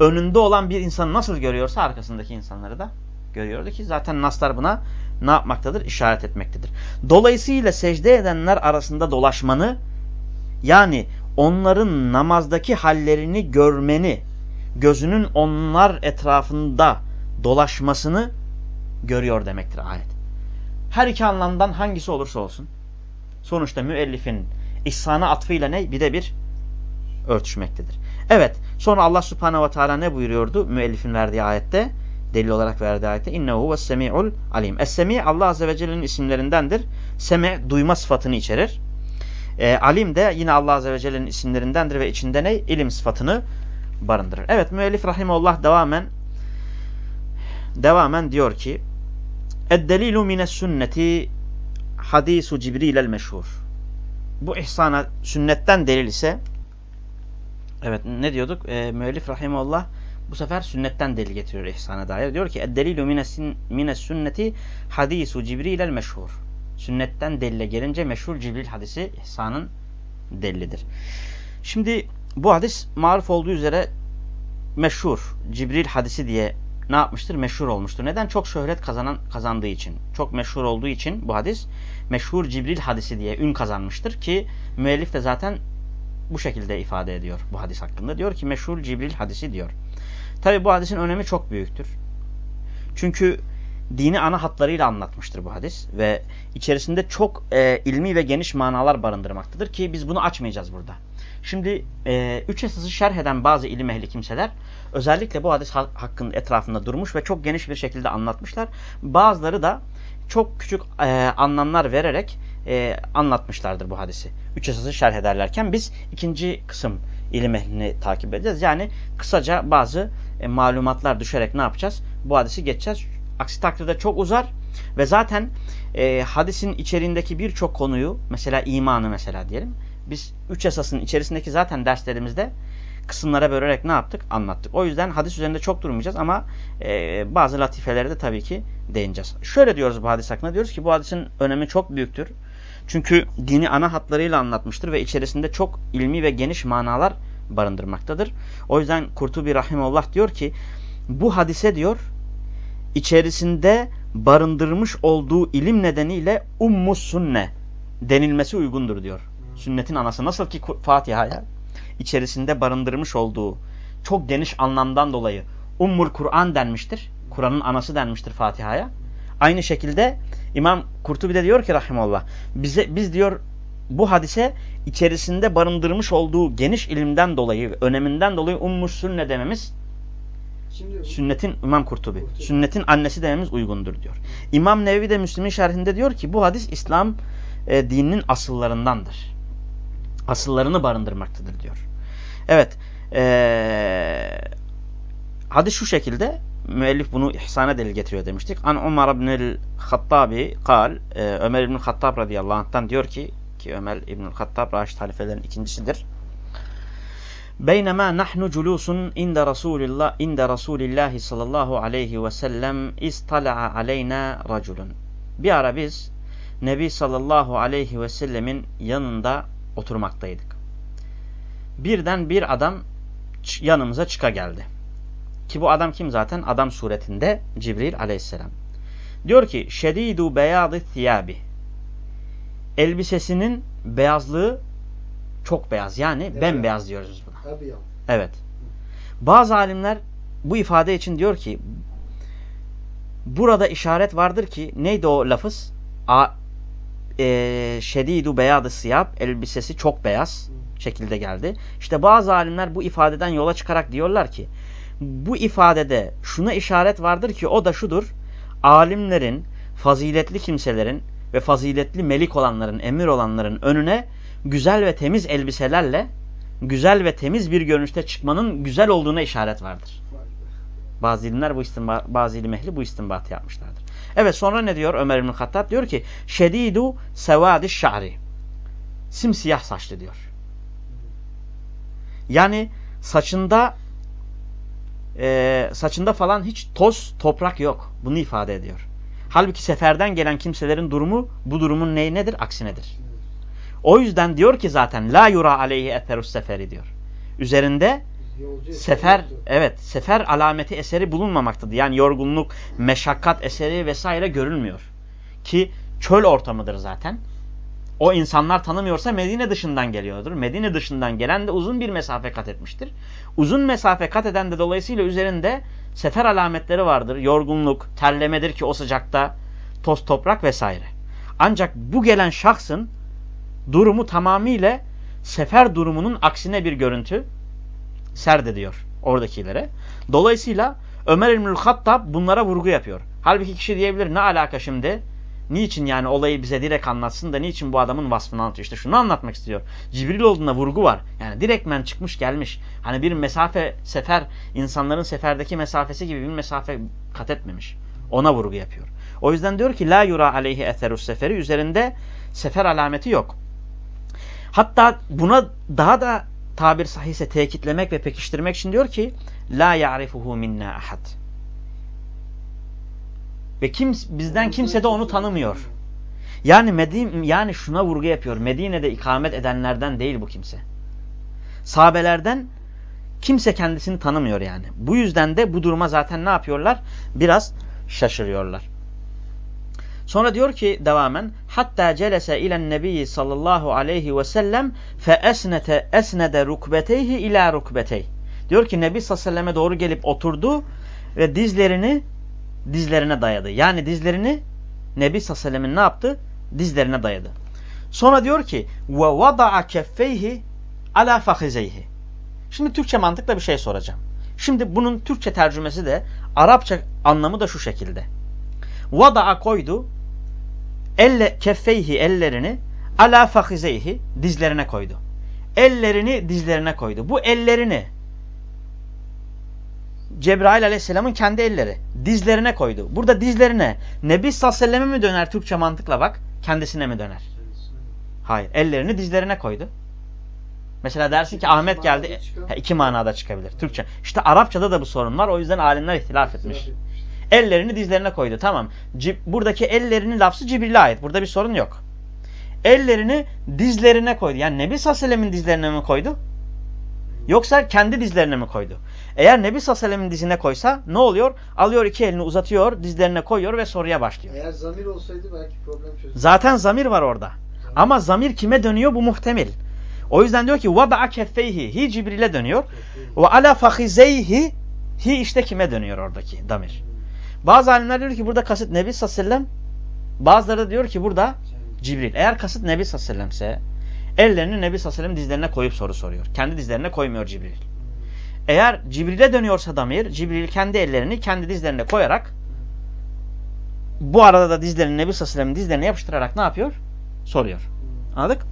önünde olan bir insanı nasıl görüyorsa arkasındaki insanları da görüyordu ki zaten naslar buna ne yapmaktadır? İşaret etmektedir. Dolayısıyla secde edenler arasında dolaşmanı yani onların namazdaki hallerini görmeni, gözünün onlar etrafında dolaşmasını görüyor demektir ayet. Her iki anlamdan hangisi olursa olsun sonuçta müellifin ihsana atfıyla ne? Bir de bir örtüşmektedir. Evet. Sonra Allah subhanehu ve teala ne buyuruyordu? Müellifin verdiği ayette. Delil olarak verdiği ayette. İnnehu ve semi'ul alim. Es-semi Allah azze ve celle'nin isimlerindendir. Semi duyma sıfatını içerir. E, alim de yine Allah azze ve celle'nin isimlerindendir ve içinde ne? İlim sıfatını barındırır. Evet müellif rahimullah devamen devamen diyor ki Ed-delilu mines sünneti hadisu Cibril meşhur. Bu ihsana sünnetten delil ise evet ne diyorduk? E, müellif rahimullah bu sefer sünnetten delil getiriyor ihsana dair. Diyor ki Ed-delilu mines sünneti hadisu Cibril meşhur. Sünnetten delile gelince meşhur Cibril hadisi ihsanın delilidir. Şimdi bu hadis maruf olduğu üzere meşhur Cibril hadisi diye ne yapmıştır? Meşhur olmuştur. Neden? Çok şöhret kazanan kazandığı için. Çok meşhur olduğu için bu hadis meşhur Cibril hadisi diye ün kazanmıştır ki müellif de zaten bu şekilde ifade ediyor bu hadis hakkında. Diyor ki meşhur Cibril hadisi diyor. Tabi bu hadisin önemi çok büyüktür. Çünkü dini ana hatlarıyla anlatmıştır bu hadis ve içerisinde çok e, ilmi ve geniş manalar barındırmaktadır ki biz bunu açmayacağız burada. Şimdi e, üç esası şerh eden bazı ilim ehli kimseler özellikle bu hadis hakkında etrafında durmuş ve çok geniş bir şekilde anlatmışlar. Bazıları da çok küçük e, anlamlar vererek e, anlatmışlardır bu hadisi. Üç esası şerh ederlerken biz ikinci kısım ilim ehlini takip edeceğiz. Yani kısaca bazı e, malumatlar düşerek ne yapacağız? Bu hadisi geçeceğiz. Aksi takdirde çok uzar ve zaten e, hadisin içeriğindeki birçok konuyu mesela imanı mesela diyelim. Biz üç esasın içerisindeki zaten derslerimizde kısımlara bölerek ne yaptık? Anlattık. O yüzden hadis üzerinde çok durmayacağız ama e, bazı latifelere de tabii ki değineceğiz. Şöyle diyoruz bu hadis hakkında. Diyoruz ki bu hadisin önemi çok büyüktür. Çünkü dini ana hatlarıyla anlatmıştır ve içerisinde çok ilmi ve geniş manalar barındırmaktadır. O yüzden Kurtubi Rahimullah diyor ki bu hadise diyor içerisinde barındırmış olduğu ilim nedeniyle ummus sünne denilmesi uygundur diyor. Sünnetin anası nasıl ki Fatiha'ya içerisinde barındırmış olduğu çok geniş anlamdan dolayı Ummul Kur'an denmiştir. Kur'an'ın anası denmiştir Fatiha'ya. Aynı şekilde İmam Kurtubi de diyor ki rahimullah bize biz diyor bu hadise içerisinde barındırmış olduğu geniş ilimden dolayı, öneminden dolayı ummuş sünne dememiz Şimdi, sünnetin İmam Kurtubi, Kurtubi, sünnetin annesi dememiz uygundur diyor. İmam Nevevi de Müslim'in şerhinde diyor ki bu hadis İslam e, dininin asıllarındandır. Asıllarını barındırmaktadır diyor. Evet. E, hadis şu şekilde müellif bunu ihsana delil getiriyor demiştik. An Umar ibn Hattabi kal e, Ömer ibn Hattab radıyallahu anh'tan diyor ki ki Ömer ibn Hattab Raşid halifelerin ikincisidir. Beynema nahnu culusun inde Resulillah inde Resulillah sallallahu aleyhi ve sellem istala'a aleyna raculun. Bir ara biz Nebi sallallahu aleyhi ve sellemin yanında oturmaktaydık. Birden bir adam yanımıza çıka geldi. Ki bu adam kim zaten? Adam suretinde Cibril aleyhisselam. Diyor ki şedidu beyadı thiyabi. Elbisesinin beyazlığı çok beyaz. Yani evet. bembeyaz diyoruz buna. Tabii Evet. Bazı alimler bu ifade için diyor ki burada işaret vardır ki neydi o lafız? A, e, şedidu beyadı siyab elbisesi çok beyaz şekilde geldi. İşte bazı alimler bu ifadeden yola çıkarak diyorlar ki bu ifadede şuna işaret vardır ki o da şudur. Alimlerin, faziletli kimselerin ve faziletli melik olanların, emir olanların önüne güzel ve temiz elbiselerle güzel ve temiz bir görünüşte çıkmanın güzel olduğuna işaret vardır. Bazı ilimler bu istinba, bazı ilim ehli bu istinbatı yapmışlardır. Evet sonra ne diyor Ömer İbn Hattab? Diyor ki şedidu sevadi şa'ri. Simsiyah saçlı diyor. Yani saçında e, saçında falan hiç toz, toprak yok. Bunu ifade ediyor. Halbuki seferden gelen kimselerin durumu bu durumun neyi nedir? Aksinedir. O yüzden diyor ki zaten la yura aleyhi eterus seferi diyor. Üzerinde sefer evet sefer alameti eseri bulunmamaktadır. Yani yorgunluk, meşakkat eseri vesaire görülmüyor. Ki çöl ortamıdır zaten. O insanlar tanımıyorsa Medine dışından geliyordur. Medine dışından gelen de uzun bir mesafe kat etmiştir. Uzun mesafe kat eden de dolayısıyla üzerinde sefer alametleri vardır. Yorgunluk, terlemedir ki o sıcakta toz toprak vesaire. Ancak bu gelen şahsın durumu tamamıyla sefer durumunun aksine bir görüntü serdediyor oradakilere. Dolayısıyla Ömer İlmül Hattab bunlara vurgu yapıyor. Halbuki kişi diyebilir ne alaka şimdi? Niçin yani olayı bize direkt anlatsın da niçin bu adamın vasfını anlatıyor? İşte şunu anlatmak istiyor. Cibril olduğunda vurgu var. Yani direktmen çıkmış gelmiş. Hani bir mesafe sefer insanların seferdeki mesafesi gibi bir mesafe kat etmemiş. Ona vurgu yapıyor. O yüzden diyor ki la yura aleyhi etherus seferi üzerinde sefer alameti yok. Hatta buna daha da tabir sahihse tekitlemek ve pekiştirmek için diyor ki la ya'rifuhu minna ahad. Ve kim bizden kimse de onu tanımıyor. Yani Medine yani şuna vurgu yapıyor. Medine'de ikamet edenlerden değil bu kimse. Sahabelerden Kimse kendisini tanımıyor yani. Bu yüzden de bu duruma zaten ne yapıyorlar? Biraz şaşırıyorlar. Sonra diyor ki devamen hatta celese ilen nebiyyi sallallahu aleyhi ve sellem fe esnete esnede rukbeteyhi ila rukbetey. Diyor ki Nebi sallallahu aleyhi ve selleme doğru gelip oturdu ve dizlerini dizlerine dayadı. Yani dizlerini Nebi sallallahu aleyhi ve sellemin ne yaptı? Dizlerine dayadı. Sonra diyor ki ve vada'a keffeyhi ala fahizeyhi. Şimdi Türkçe mantıkla bir şey soracağım. Şimdi bunun Türkçe tercümesi de Arapça anlamı da şu şekilde. Vada'a koydu elle keffeyhi ellerini ala fahizeyhi dizlerine koydu. Ellerini dizlerine koydu. Bu ellerini Cebrail aleyhisselamın kendi elleri dizlerine koydu. Burada dizlerine Nebi sallallahu aleyhi ve selleme mi döner Türkçe mantıkla bak kendisine mi döner? Hayır. Ellerini dizlerine koydu. Mesela dersin ki Ahmet geldi. Ha, iki manada çıkabilir. Türkçe. İşte Arapçada da bu sorun var. O yüzden alimler ihtilaf etmiş. Ellerini dizlerine koydu. Tamam. Cib buradaki ellerini lafzı Cibril'e ait. Burada bir sorun yok. Ellerini dizlerine koydu. Yani Nebi Sallallahu dizlerine mi koydu? Yoksa kendi dizlerine mi koydu? Eğer Nebi Sallallahu dizine koysa ne oluyor? Alıyor iki elini uzatıyor, dizlerine koyuyor ve soruya başlıyor. Eğer zamir olsaydı belki problem çözülür. Zaten zamir var orada. Zamir. Ama zamir kime dönüyor? Bu muhtemel. O yüzden diyor ki vada'a keffeyhi. Hi Cibril'e dönüyor. Ve ala fahizeyhi. Hi işte kime dönüyor oradaki damir. Bazı alimler diyor ki burada kasıt Nebi sallallahu. Bazıları da diyor ki burada Cibril. Eğer kasıt Nebi sallallahu ise ellerini Nebi sallallahu dizlerine koyup soru soruyor. Kendi dizlerine koymuyor Cibril. Eğer Cibril'e dönüyorsa damir, Cibril kendi ellerini kendi dizlerine koyarak bu arada da dizlerini Nebi sallallahu dizlerine yapıştırarak ne yapıyor? Soruyor. Anladık?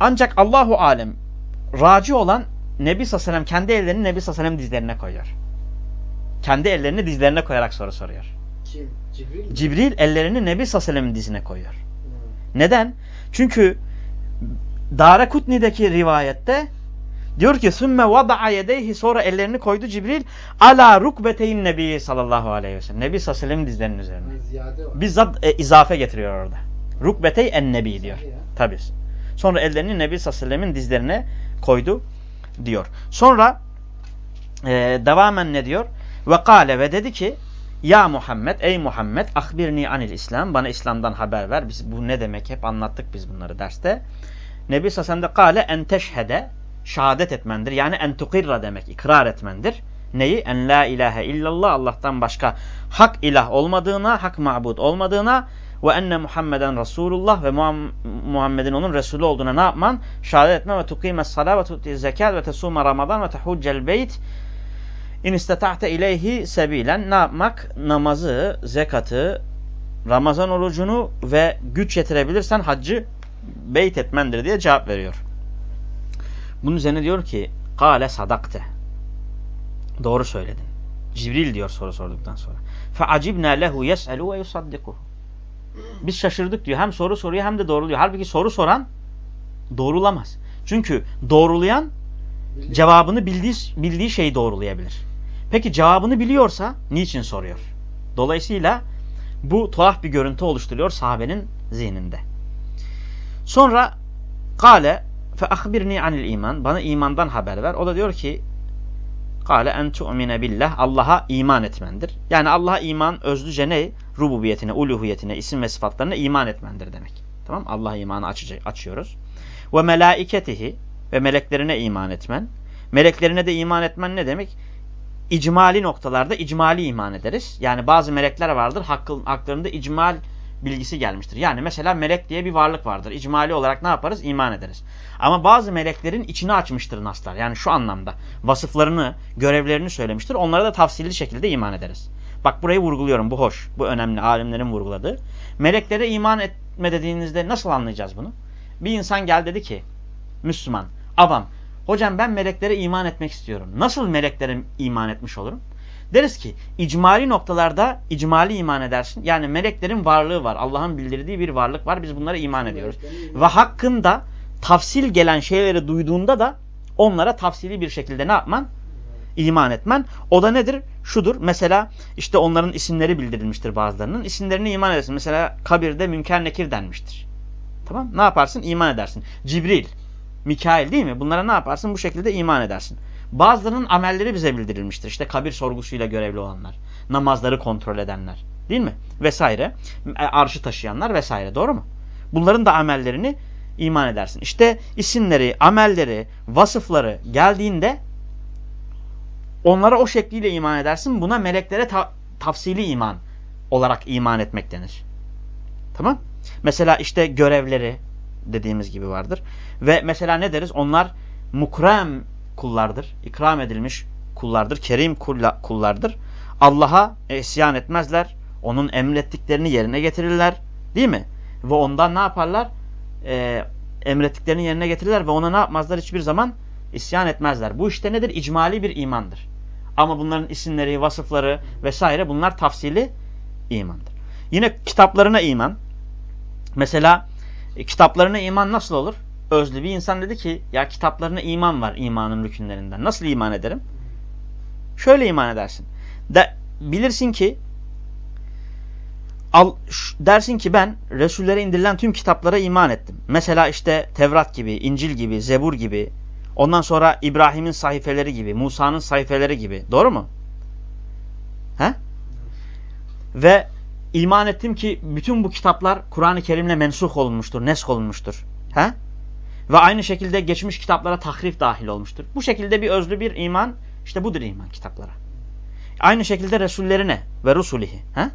Ancak Allahu alem raci olan Nebi sallallahu kendi ellerini Nebi sallallahu dizlerine koyuyor. Kendi ellerini dizlerine koyarak soru soruyor. Kim? Cibril mi? Cibril ellerini Nebi sallallahu dizine koyuyor. Neden? Çünkü Dara Kutni'deki rivayette diyor ki sümme vada'a yedeyhi sonra ellerini koydu Cibril ala rukbeteyn nebi sallallahu aleyhi ve sellem. Nebi sallallahu aleyhi ve sellem dizlerinin üzerine. Bizzat e, izafe getiriyor orada. Rukbetey en nebi diyor. Tabi. Sonra ellerini Nebi sallallahu aleyhi ve sellemin dizlerine koydu diyor. Sonra e, devamen ne diyor? Ve kâle ve dedi ki ya Muhammed ey Muhammed ahbirni anil İslam bana İslam'dan haber ver. Biz bu ne demek hep anlattık biz bunları derste. Nebi sellem de kâle en teşhede şehadet etmendir. Yani en tukirra demek ikrar etmendir. Neyi? En la ilahe illallah Allah'tan başka hak ilah olmadığına, hak mabud olmadığına ve enne Muhammeden Resulullah ve Muhammed'in onun Resulü olduğuna ne yapman? Şehadet etme ve tukime salat ve tuti zekat ve tesume Ramazan ve tehuccel beyt in istata'te ileyhi sebilen ne yapmak? Namazı, zekatı, Ramazan orucunu ve güç yetirebilirsen haccı beyt etmendir diye cevap veriyor. Bunun üzerine diyor ki Kale sadakte. Doğru söyledin. Cibril diyor soru sorduktan sonra. Feacibna lehu yes'elu ve yusaddiku. Biz şaşırdık diyor. Hem soru soruyor hem de doğruluyor. Halbuki soru soran doğrulamaz. Çünkü doğrulayan cevabını bildiği, bildiği şeyi doğrulayabilir. Peki cevabını biliyorsa niçin soruyor? Dolayısıyla bu tuhaf bir görüntü oluşturuyor sahabenin zihninde. Sonra kale fe ahbirni anil iman. Bana imandan haber ver. O da diyor ki kale en tu'mine billah. Allah'a iman etmendir. Yani Allah'a iman özlüce ne? Rububiyetine, uluhiyetine, isim ve sıfatlarına iman etmendir demek. Tamam Allah'a imanı açıyoruz. Ve melaiketihi ve meleklerine iman etmen. Meleklerine de iman etmen ne demek? İcmali noktalarda icmali iman ederiz. Yani bazı melekler vardır. Hakkı, haklarında icmal bilgisi gelmiştir. Yani mesela melek diye bir varlık vardır. İcmali olarak ne yaparız? İman ederiz. Ama bazı meleklerin içini açmıştır naslar. Yani şu anlamda vasıflarını, görevlerini söylemiştir. Onlara da tafsili şekilde iman ederiz. Bak burayı vurguluyorum. Bu hoş. Bu önemli. Alimlerin vurguladığı. Meleklere iman etme dediğinizde nasıl anlayacağız bunu? Bir insan gel dedi ki Müslüman, avam, hocam ben meleklere iman etmek istiyorum. Nasıl meleklere iman etmiş olurum? Deriz ki icmali noktalarda icmali iman edersin. Yani meleklerin varlığı var. Allah'ın bildirdiği bir varlık var. Biz bunlara iman ediyoruz. Ve hakkında tafsil gelen şeyleri duyduğunda da onlara tafsili bir şekilde ne yapman? İman etmen. O da nedir? Şudur. Mesela işte onların isimleri bildirilmiştir bazılarının. İsimlerini iman edersin. Mesela kabirde münker nekir denmiştir. Tamam Ne yaparsın? İman edersin. Cibril, Mikail değil mi? Bunlara ne yaparsın? Bu şekilde iman edersin. Bazılarının amelleri bize bildirilmiştir. İşte kabir sorgusuyla görevli olanlar, namazları kontrol edenler, değil mi? Vesaire. E, arşı taşıyanlar vesaire. Doğru mu? Bunların da amellerini iman edersin. İşte isimleri, amelleri, vasıfları geldiğinde onlara o şekliyle iman edersin. Buna meleklere ta tafsili iman olarak iman etmek denir. Tamam? Mesela işte görevleri dediğimiz gibi vardır. Ve mesela ne deriz? Onlar mukrem kullardır. ikram edilmiş kullardır. Kerim kullardır. Allah'a isyan etmezler. Onun emrettiklerini yerine getirirler. Değil mi? Ve ondan ne yaparlar? Ee, emrettiklerini yerine getirirler ve ona ne yapmazlar? Hiçbir zaman isyan etmezler. Bu işte nedir? İcmali bir imandır. Ama bunların isimleri, vasıfları vesaire bunlar tafsili imandır. Yine kitaplarına iman. Mesela e, kitaplarına iman nasıl olur? Özlü bir insan dedi ki ya kitaplarına iman var imanın rükünlerinden. Nasıl iman ederim? Şöyle iman edersin. De, bilirsin ki al, dersin ki ben Resullere indirilen tüm kitaplara iman ettim. Mesela işte Tevrat gibi, İncil gibi, Zebur gibi, ondan sonra İbrahim'in sayfeleri gibi, Musa'nın sayfeleri gibi. Doğru mu? He? Ve iman ettim ki bütün bu kitaplar Kur'an-ı Kerim'le mensuh olmuştur, nesk olmuştur. He? Ve aynı şekilde geçmiş kitaplara tahrif dahil olmuştur. Bu şekilde bir özlü bir iman, işte budur iman kitaplara. Aynı şekilde Resullerine ve Rusulihi. He?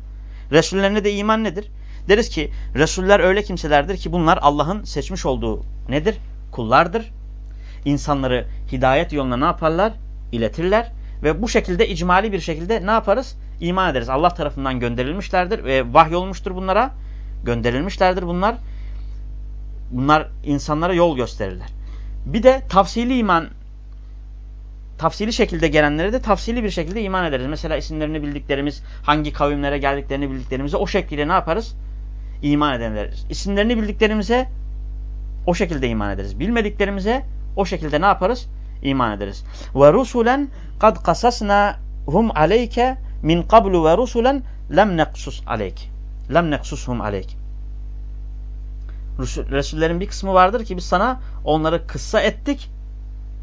Resullerine de iman nedir? Deriz ki Resuller öyle kimselerdir ki bunlar Allah'ın seçmiş olduğu nedir? Kullardır. İnsanları hidayet yoluna ne yaparlar? İletirler. Ve bu şekilde icmali bir şekilde ne yaparız? İman ederiz. Allah tarafından gönderilmişlerdir ve vahy olmuştur bunlara. Gönderilmişlerdir bunlar. Bunlar insanlara yol gösterirler. Bir de tafsili iman tafsili şekilde gelenlere de tafsili bir şekilde iman ederiz. Mesela isimlerini bildiklerimiz, hangi kavimlere geldiklerini bildiklerimize o şekilde ne yaparız? İman edenleriz. İsimlerini bildiklerimize o şekilde iman ederiz. Bilmediklerimize o şekilde ne yaparız? İman ederiz. Ve rusulen kad kasasna hum aleyke min qablu ve rusulen lem neksus aleyk. Lem neksushum aleyk. Resullerin bir kısmı vardır ki biz sana onları kıssa ettik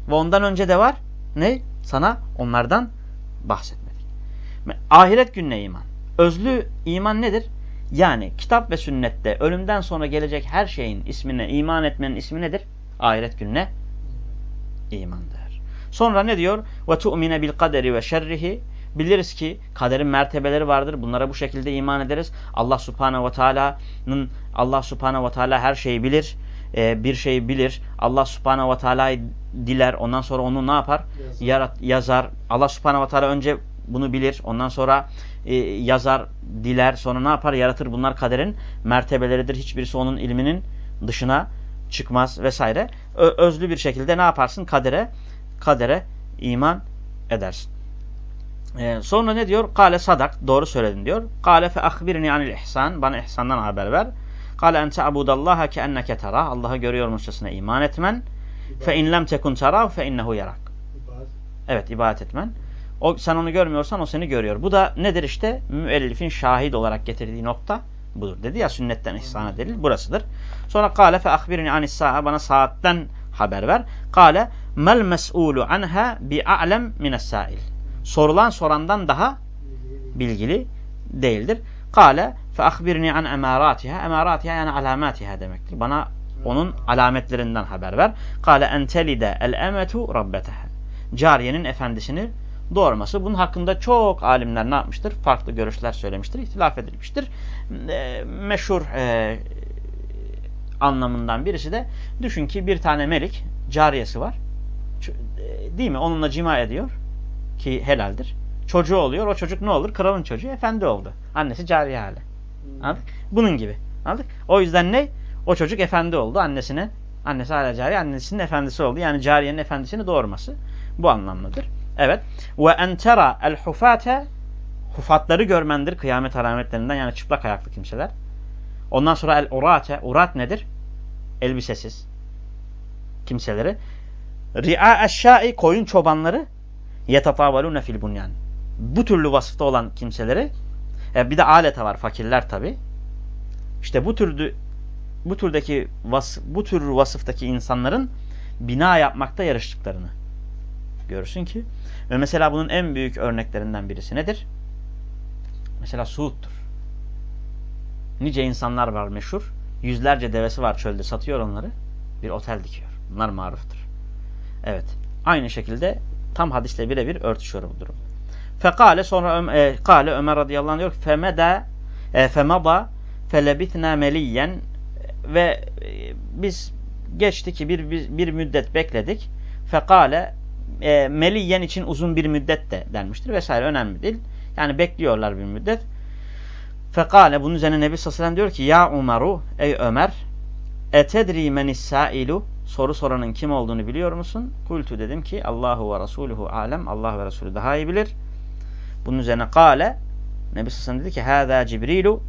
ve ondan önce de var ne? Sana onlardan bahsetmedik. Ahiret gününe iman. Özlü iman nedir? Yani kitap ve sünnette ölümden sonra gelecek her şeyin ismine iman etmenin ismi nedir? Ahiret gününe imandır. Sonra ne diyor? Ve tu'mine bil kaderi ve şerrihi Biliriz ki kaderin mertebeleri vardır. Bunlara bu şekilde iman ederiz. Allah Subhanahu ve Taala'nın Allah Subhanahu ve Teala her şeyi bilir. Ee, bir şeyi bilir. Allah Subhanahu ve Teala'yı diler. Ondan sonra onu ne yapar? Yazar. Yarat, yazar. Allah subhanahu wa ta'ala önce bunu bilir. Ondan sonra e, yazar, diler. Sonra ne yapar? Yaratır. Bunlar kaderin mertebeleridir. Hiçbirisi onun ilminin dışına çıkmaz vesaire. Ö özlü bir şekilde ne yaparsın? Kadere kadere iman edersin. Ee, sonra ne diyor? Kale sadak. Doğru söyledin diyor. Kale fe ahbirni anil ihsan. Bana ihsandan haber ver. Kale en te'abudallaha ke enneke tera. Allah'ı görüyormuşçasına iman etmen. Fe in lem tekun tarahu fe innehu yarak. Evet ibadet etmen. O sen onu görmüyorsan o seni görüyor. Bu da nedir işte? Müellifin şahit olarak getirdiği nokta budur. Dedi ya sünnetten ihsana delil burasıdır. Sonra kâle fe ahbirini anis sa'a bana saatten haber ver. Kâle mel mes'ulu anha bi a'lem mines sa'il. Sorulan sorandan daha bilgili değildir. Kâle fe ahbirini an emaratiha. Emaratiha yani alamatiha demektir. Bana onun alametlerinden haber ver. Kale entelide el emetu rabbeteha. Cariyenin efendisini doğurması. Bunun hakkında çok alimler ne yapmıştır? Farklı görüşler söylemiştir, ihtilaf edilmiştir. E, meşhur e, anlamından birisi de düşün ki bir tane melik cariyesi var. E, değil mi? Onunla cima ediyor ki helaldir. Çocuğu oluyor. O çocuk ne olur? Kralın çocuğu efendi oldu. Annesi cariye hali. Anladık? Bunun gibi. Anladık? O yüzden ne? O çocuk efendi oldu annesine. Annesi hala cariye, annesinin efendisi oldu. Yani cariyenin efendisini doğurması. Bu anlamlıdır. Evet. Ve entera el hufate hufatları görmendir kıyamet alametlerinden yani çıplak ayaklı kimseler. Ondan sonra el urate, urat nedir? Elbisesiz kimseleri. Ri'a eşşai koyun çobanları yetatavalune fil bunyan. Bu türlü vasıfta olan kimseleri e, bir de alete var fakirler tabi. İşte bu türlü bu türdeki vas bu tür vasıftaki insanların bina yapmakta yarıştıklarını görsün ki. Ve mesela bunun en büyük örneklerinden birisi nedir? Mesela Suud'dur. Nice insanlar var meşhur. Yüzlerce devesi var çölde satıyor onları. Bir otel dikiyor. Bunlar maruftur. Evet. Aynı şekilde tam hadisle birebir örtüşüyor bu durum. Fekale sonra e, kale Ömer radıyallahu anh diyor femeda e, femada felebithna meliyen ve e, biz geçti ki bir, bir, bir müddet bekledik. Fekale e, meliyen için uzun bir müddet de denmiştir vesaire önemli değil. Yani bekliyorlar bir müddet. Fekale bunun üzerine Nebi sellem diyor ki ya Umaru ey Ömer etedri menis sailu soru soranın kim olduğunu biliyor musun? Kultu dedim ki Allahu ve Resuluhu alem Allah ve Resulü daha iyi bilir. Bunun üzerine kale Nebi sellem dedi ki hâzâ Cibrilu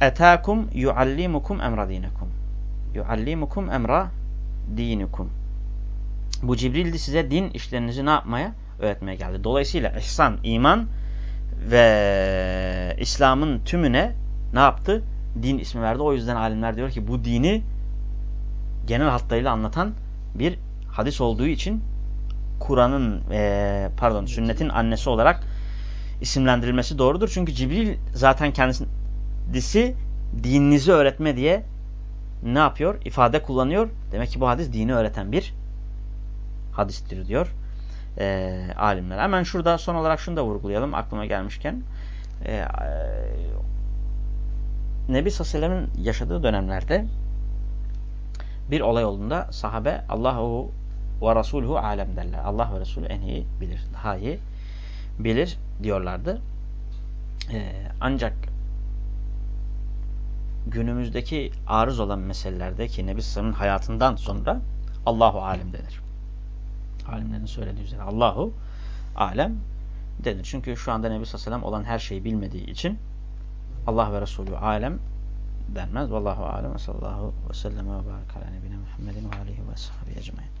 etâkum yuallimukum emra dinekum. Yuallimukum emra dinikum. Bu Cibril'di size din işlerinizi ne yapmaya? Öğretmeye geldi. Dolayısıyla ihsan, iman ve İslam'ın tümüne ne yaptı? Din ismi verdi. O yüzden alimler diyor ki bu dini genel hatlarıyla anlatan bir hadis olduğu için Kur'an'ın e, pardon sünnetin annesi olarak isimlendirilmesi doğrudur. Çünkü Cibril zaten kendisi dininizi öğretme diye ne yapıyor? İfade kullanıyor. Demek ki bu hadis dini öğreten bir hadistir diyor e, alimler. Hemen şurada son olarak şunu da vurgulayalım aklıma gelmişken. E, e, Nebi Sallallahu yaşadığı dönemlerde bir olay olduğunda sahabe Allahu ve Resulü alem derler. Allah ve Resulü en iyi bilir. Daha iyi bilir diyorlardı. E, ancak günümüzdeki arız olan meselelerde ki Nebi Sallallahu hayatından sonra Allahu alem denir. Alimlerin söylediği üzere Allahu alem denir. Çünkü şu anda Nebi Sallallahu olan her şeyi bilmediği için Allah ve Resulü alem denmez. Vallahu alem ve sallallahu ve sellem ve barik ala nebine Muhammedin ve aleyhi ve sahibi ecmain.